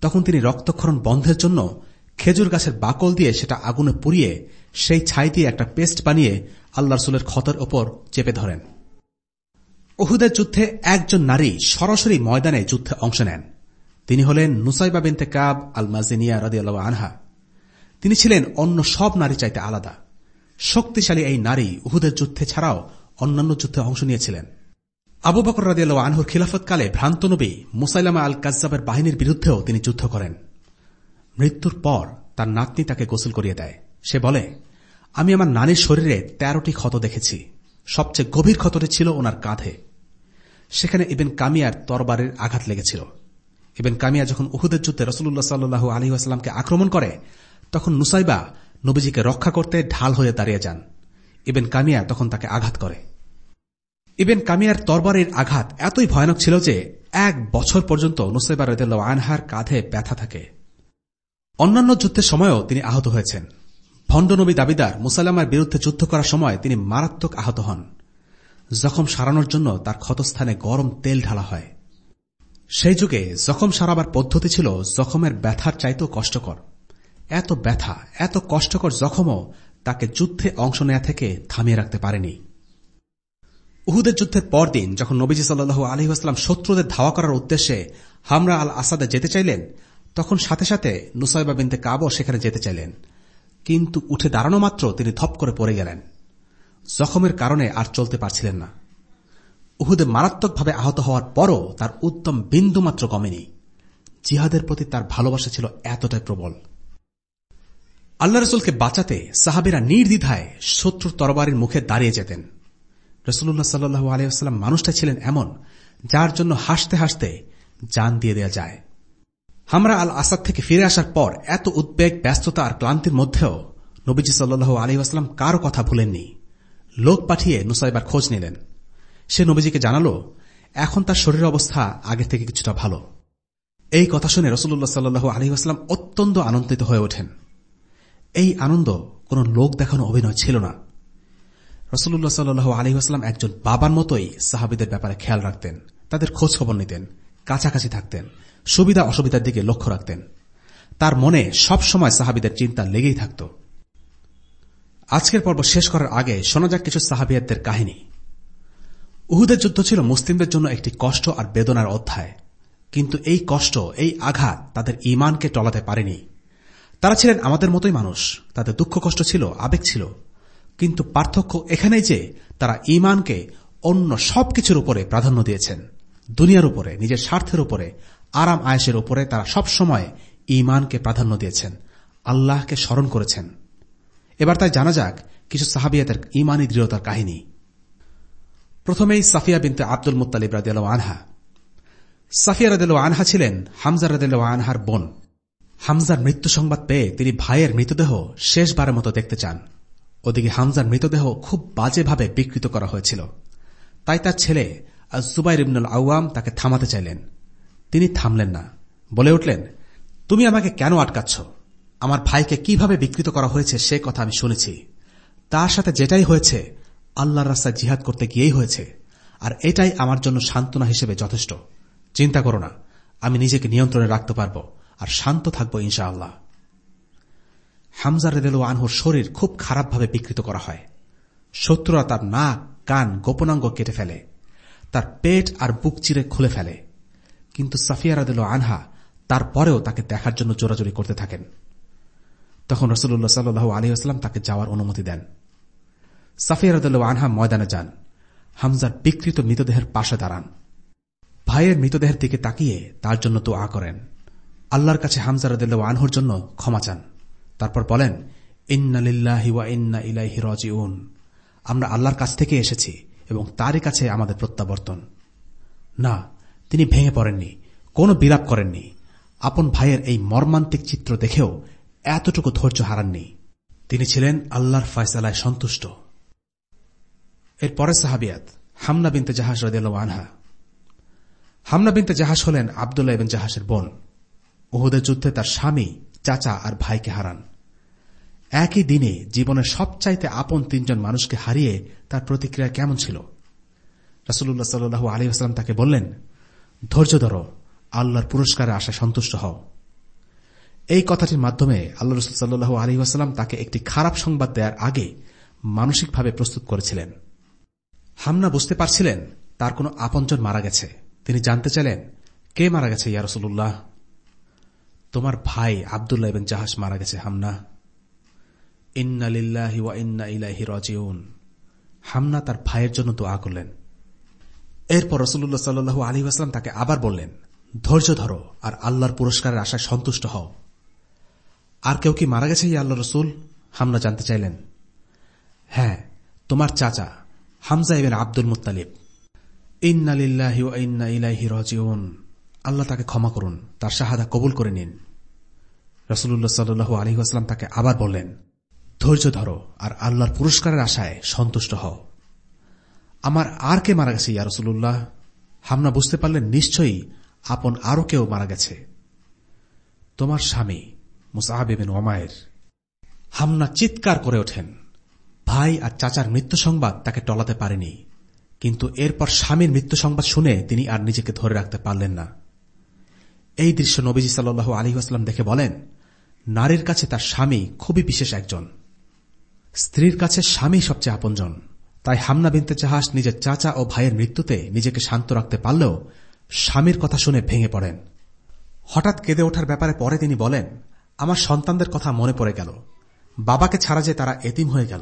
তখন তিনি রক্তক্ষরণ বন্ধের জন্য খেজুর গাছের বাকল দিয়ে সেটা আগুনে পুড়িয়ে, সেই ছাই দিয়ে একটা পেস্ট বানিয়ে আল্লাহ রসুলের ক্ষতের ওপর চেপে ধরেন। ওহুদের যুদ্ধে একজন নারী সরাসরি ময়দানে যুদ্ধে অংশ নেন। তিনি হলেন নুসাইবা বিনতে কাব আল মাজিনিয়া রাদিয়াল্লাহ আনহা। তিনি ছিলেন অন্য সব নারী চাইতে আলাদা। শক্তিশালী এই নারী উহুদের যুদ্ধে ছাড়াও অন্যান্য যুদ্ধে অংশ নিয়েছিলেন। আবু বকর রাদিয়াল্লাহ আনহুর খিলাফতকালে ভ্রান্ত নবী মুসাইলামা আল কাজ্জাবের বাহিনীর বিরুদ্ধেও তিনি যুদ্ধ করেন। মৃত্যুর পর তার নাতনি তাকে গোসল করিয়ে দেয়। সে বলে, আমি আমার নানির শরীরে তেরোটি ক্ষত দেখেছি। সবচেয়ে গভীর ক্ষতটি ছিল ওনার কাঁধে। সেখানে ইবেন কামিয়ার তরবারের আঘাত লেগেছিল। ইবেন কামিয়া যখন উহুদের যুদ্ধে রসুল্লাহ সাল্লু আলী আসলামকে আক্রমণ করে, তখন নুসাইবা নবীজিকে রক্ষা করতে ঢাল হয়ে দাঁড়িয়ে যান। ইবেন কামিয়া তখন তাকে আঘাত করে। ইবেন কামিয়ার তরবারের আঘাত এতই ভয়ানক ছিল যে, এক বছর পর্যন্ত নুসাইবা রদেল আনহার কাঁধে ব্যথা থাকে। অন্যান্য যুদ্ধের সময়ও তিনি আহত হয়েছেন। ভণ্ডনবী দাবিদার মুসাল্লামার বিরুদ্ধে যুদ্ধ করার সময় তিনি মারাত্মক আহত হন। জখম সারানোর জন্য তার ক্ষতস্থানে গরম তেল ঢালা হয়। সেই যুগে জখম সারাবার পদ্ধতি ছিল জখমের ব্যথার চাইতেও কষ্টকর। এত ব্যথা, এত কষ্টকর জখমও তাকে যুদ্ধে অংশ নেয়া থেকে থামিয়ে রাখতে পারেনি। উহুদের যুদ্ধের পরদিন যখন নবীজি সাল্লু আলহিহাস্লাম শত্রুদের ধাওয়া করার উদ্দেশ্যে হামরা আল আসাদে যেতে চাইলেন তখন সাথে সাথে নুসাইবা বিনতে কাবও সেখানে যেতে চাইলেন। কিন্তু উঠে দাঁড়ানো মাত্র তিনি ধপ করে পড়ে গেলেন। জখমের কারণে আর চলতে পারছিলেন না। উহুদে মারাত্মকভাবে আহত হওয়ার পরও তার উত্তম বিন্দুমাত্র কমেনি। জিহাদের প্রতি তার ভালোবাসা ছিল এতটাই প্রবল। আল্লাহ রসুলকে বাঁচাতে সাহাবিরা নির্দ্বিধায় শত্রুর তরবারির মুখে দাঁড়িয়ে যেতেন। রসুল্লাহ সাল্লু আলিয়াস্লাম মানুষটা ছিলেন এমন যার জন্য হাসতে হাসতে যান দিয়ে দেয়া যায়। হামরা আল আসাদ থেকে ফিরে আসার পর এত উদ্বেগ, ব্যস্ততা আর ক্লান্তির মধ্যেও নবীজি সাল্লু আলহিহাস্লাম কারও কথা ভুলেননি। লোক পাঠিয়ে নুসাইবার খোঁজ নিলেন। সে নবীজিকে জানালো, এখন তার শরীর অবস্থা আগে থেকে কিছুটা ভালো। এই কথা শুনে রসুল্লাহ সাল্লু আলহিহাস্লাম অত্যন্ত আনন্দিত হয়ে ওঠেন। এই আনন্দ কোন লোক দেখানো অভিনয় ছিল না। রসুল্লাহ সাল্লু আলহিহাস্লাম একজন বাবার মতোই সাহাবিদের ব্যাপারে খেয়াল রাখতেন, তাদের খোঁজ খবর নিতেন, কাছাকাছি থাকতেন। সুবিধা অসুবিধার দিকে লক্ষ্য রাখতেন। তার মনে সব সময় সাহাবিদের চিন্তা লেগেই থাকত। আজকের পর্ব শেষ করার আগে শোনা যাক কিছু সাহাবিয়াতদের কাহিনী। উহুদের যুদ্ধ ছিল মুসলিমদের জন্য একটি কষ্ট আর বেদনার অধ্যায়। কিন্তু এই কষ্ট, এই আঘাত তাদের ইমানকে টলাতে পারেনি। তারা ছিলেন আমাদের মতোই মানুষ, তাদের দুঃখ কষ্ট ছিল, আবেগ ছিল। কিন্তু পার্থক্য এখানেই যে তারা ইমানকে অন্য সবকিছুর উপরে প্রাধান্য দিয়েছেন। দুনিয়ার উপরে, নিজের স্বার্থের উপরে আরাম আয়েসের উপরে তারা সব সময় ইমানকে প্রাধান্য দিয়েছেন, আল্লাহকে স্মরণ করেছেন। এবার তাই জানা যাক কিছু সাহাবিয়াতের ইমানি দৃঢ়তার কাহিনী। প্রথমেই সাফিয়া বিনতে আব্দুল মুতালিব রাদিয়াল আনহা। সাফিয়া রাদিল আনহা ছিলেন হামজা রাদিল আনহার বোন। হামজার মৃত্যু সংবাদ পেয়ে তিনি ভাইয়ের মৃতদেহ শেষবারের মতো দেখতে চান। ওদিকে হামজার মৃতদেহ খুব বাজেভাবে বিকৃত করা হয়েছিল। তাই তার ছেলে আজ জুবাইর ইবনুল আওয়াম তাকে থামাতে চাইলেন। তিনি থামলেন না। বলে উঠলেন, তুমি আমাকে কেন আটকাচ্ছ? আমার ভাইকে কীভাবে বিকৃত করা হয়েছে সে কথা আমি শুনেছি। তার সাথে যেটাই হয়েছে, আল্লাহর রাস্তায় জিহাদ করতে গিয়েই হয়েছে। আর এটাই আমার জন্য সান্ত্বনা হিসেবে যথেষ্ট। চিন্তা করো না, আমি নিজেকে নিয়ন্ত্রণে রাখতে পারব আর শান্ত থাকব ইনশাআল্লাহ। হামজা রেদেল আনহুর শরীর খুব খারাপভাবে বিকৃত করা হয়। শত্রুরা তার নাক, কান, গোপনাঙ্গ কেটে ফেলে। তার পেট আর বুক চিরে খুলে ফেলে। কিন্তু সাফিয়া রাদেল আনহা তারপরেও তাকে দেখার জন্য জোরাজোরি করতে থাকেন। তখন রসুল্লাহ সাল্লু আলী আসলাম তাকে যাওয়ার অনুমতি দেন। সাফিয়া রাদেল আনহা ময়দানে যান। হামজার বিকৃত মৃতদেহের পাশে দাঁড়ান। ভাইয়ের মৃতদেহের দিকে তাকিয়ে তার জন্য তো আ করেন। আল্লাহর কাছে হামজা রদুল্ল আনহুর জন্য ক্ষমা চান। তারপর বলেন, ইন্না আমরা আল্লাহর কাছ থেকে এসেছি এবং তারই কাছে আমাদের প্রত্যাবর্তন। না তিনি ভেঙে পড়েননি, কোনো বিলাপ করেননি। আপন ভাইয়ের এই মর্মান্তিক চিত্র দেখেও এতটুকু ধৈর্য হারাননি। তিনি ছিলেন আল্লাহর ফয়সালায় সন্তুষ্ট। এর পরে সাহাবিয়াত হামনা বিনতে জাহাজ রদিয়াল আনহা। হামনা বিনতে জাহাজ হলেন আবদুল্লাহ এবং জাহাজের বোন। উহুদের যুদ্ধে তার স্বামী, চাচা আর ভাইকে হারান। একই দিনে জীবনের সবচাইতে আপন তিনজন মানুষকে হারিয়ে তার প্রতিক্রিয়া কেমন ছিল? রাসুল্লাহ সাল্লু আলী আসলাম তাকে বললেন ধৈর্য ধরো, আল্লাহর পুরস্কারে আসা সন্তুষ্ট হও। এই কথাটির মাধ্যমে আল্লাহ রসুল সাল্লু আলী আসলাম তাকে একটি খারাপ সংবাদ দেওয়ার আগে মানসিকভাবে প্রস্তুত করেছিলেন। হামনা বুঝতে পারছিলেন তার কোনো আপনজন মারা গেছে। তিনি জানতে চাইলেন, কে মারা গেছে ইয়া রসুল্লাহ তোমার ভাই আবদুল্লাহ এবং জাহাজ মারা গেছে হামনা। ওয়া ইন্না ইলাহি রাজিউন। হামনা তার ভাইয়ের জন্য দোয়া করলেন। এরপর রসুল্লাহ সাল্লু আলী আসলাম তাকে আবার বললেন, ধৈর্য ধরো আর আল্লাহর পুরস্কারের আশায় সন্তুষ্ট হও। আর কেউ কি মারা গেছে, ইয়া আল্লাহ রসুল? হামলা জানতে চাইলেন। হ্যাঁ তোমার চাচা, হামজা ইবেন আব্দুল মুতালিব ইন্নালিল্লাহি ইন্না আল্লাহ তাকে ক্ষমা করুন, তার শাহাদা কবুল করে নিন। রসুল্লাহ সাল্লু আলহিহাস্লাম তাকে আবার বললেন, ধৈর্য ধরো আর আল্লাহর পুরস্কারের আশায় সন্তুষ্ট হও। আমার আর কে মারা গেছে, ইয়া রসুল্লাহ হামনা বুঝতে পারলেন নিশ্চয়ই আপন আরও কেউ মারা গেছে। তোমার স্বামী মুসাহাবিবিন ওমায়ের। হামনা চিৎকার করে ওঠেন। ভাই আর চাচার মৃত্যু সংবাদ তাকে টলাতে পারেনি, কিন্তু এরপর স্বামীর মৃত্যু সংবাদ শুনে তিনি আর নিজেকে ধরে রাখতে পারলেন না। এই দৃশ্য নবীজি আলী আসলাম দেখে বলেন, নারীর কাছে তার স্বামী খুবই বিশেষ একজন। স্ত্রীর কাছে স্বামী সবচেয়ে আপনজন। তাই হামনা বিনতে চাহাস নিজের চাচা ও ভাইয়ের মৃত্যুতে নিজেকে শান্ত রাখতে পারলেও স্বামীর কথা শুনে ভেঙে পড়েন। হঠাৎ কেঁদে ওঠার ব্যাপারে পরে তিনি বলেন, আমার সন্তানদের কথা মনে পড়ে গেল। বাবাকে ছাড়া যে তারা এতিম হয়ে গেল।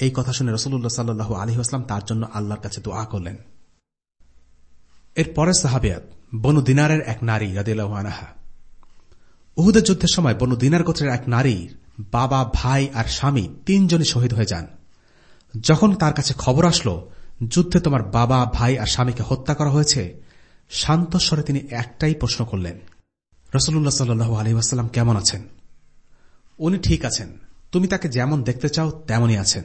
এই কথা শুনে রসুল্লাহ সাল্লু আলী আসলাম তার জন্য আল্লাহর কাছে দোয়া করলেন। এর পরের সাহাবিয়াত বনু দিনারের এক নারী রাদিল্লাহানাহা উহুদের যুদ্ধের সময় বনু দিনার গোত্রের এক নারীর বাবা, ভাই আর স্বামী তিনজনই শহীদ হয়ে যান। যখন তার কাছে খবর আসলো, যুদ্ধে তোমার বাবা, ভাই আর স্বামীকে হত্যা করা হয়েছে, শান্ত স্বরে তিনি একটাই প্রশ্ন করলেন রসুল্লাহ সাল্লু আলহিহাস্লাম কেমন আছেন? উনি ঠিক আছেন। তুমি তাকে যেমন দেখতে চাও, তেমনই আছেন।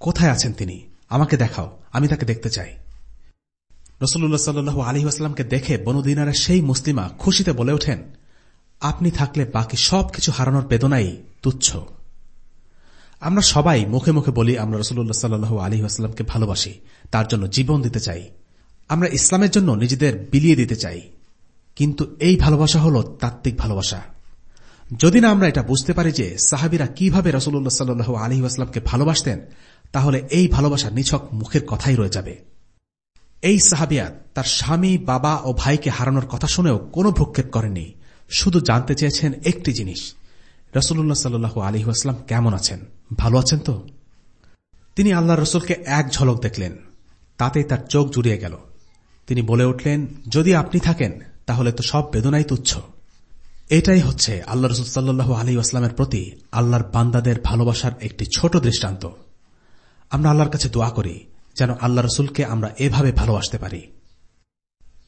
কোথায় আছেন তিনি? আমাকে দেখাও, আমি তাকে দেখতে চাই। রসুল্লাহ সাল্লু আলহিহাস্লামকে দেখে বনুদিনারা সেই মুসলিমা খুশিতে বলে ওঠেন, আপনি থাকলে বাকি সবকিছু হারানোর বেদনাই তুচ্ছ। আমরা সবাই মুখে মুখে বলি, আমরা রসুল্লাহ সাল্লু আলী আসলামকে ভালোবাসি, তার জন্য জীবন দিতে চাই। আমরা ইসলামের জন্য নিজেদের বিলিয়ে দিতে চাই। কিন্তু এই ভালোবাসা হল তাত্ত্বিক ভালোবাসা। যদি না আমরা এটা বুঝতে পারি যে সাহাবিরা কীভাবে রসুল্লাহ সাল্লু আলী আসলামকে ভালোবাসতেন, তাহলে এই ভালোবাসা নিছক মুখের কথাই রয়ে যাবে। এই সাহাবিয়াত তার স্বামী, বাবা ও ভাইকে হারানোর কথা শুনেও কোনো ভ্রুক্ষেপ করেননি, শুধু জানতে চেয়েছেন একটি জিনিস রসুল্লাহ সাল্লু আলহিহাস্লাম কেমন আছেন? ভালো আছেন তো? তিনি আল্লাহ রসুলকে এক ঝলক দেখলেন। তাতেই তার চোখ জুড়িয়ে গেল। তিনি বলে উঠলেন, যদি আপনি থাকেন, তাহলে তো সব বেদনাই তুচ্ছ। এটাই হচ্ছে আল্লাহ রসুল সাল্লু আলী আসলামের প্রতি আল্লাহর বান্দাদের ভালোবাসার একটি ছোট দৃষ্টান্ত। আমরা আল্লাহর কাছে দোয়া করি, যেন আল্লাহ রসুলকে আমরা এভাবে ভালোবাসতে পারি।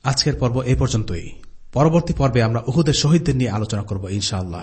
আজকের পর্ব এ পর্যন্তই। পরবর্তী পর্বে আমরা উহুদের শহীদদের নিয়ে আলোচনা করব ইনশাআল্লাহ।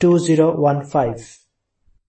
two zero one five.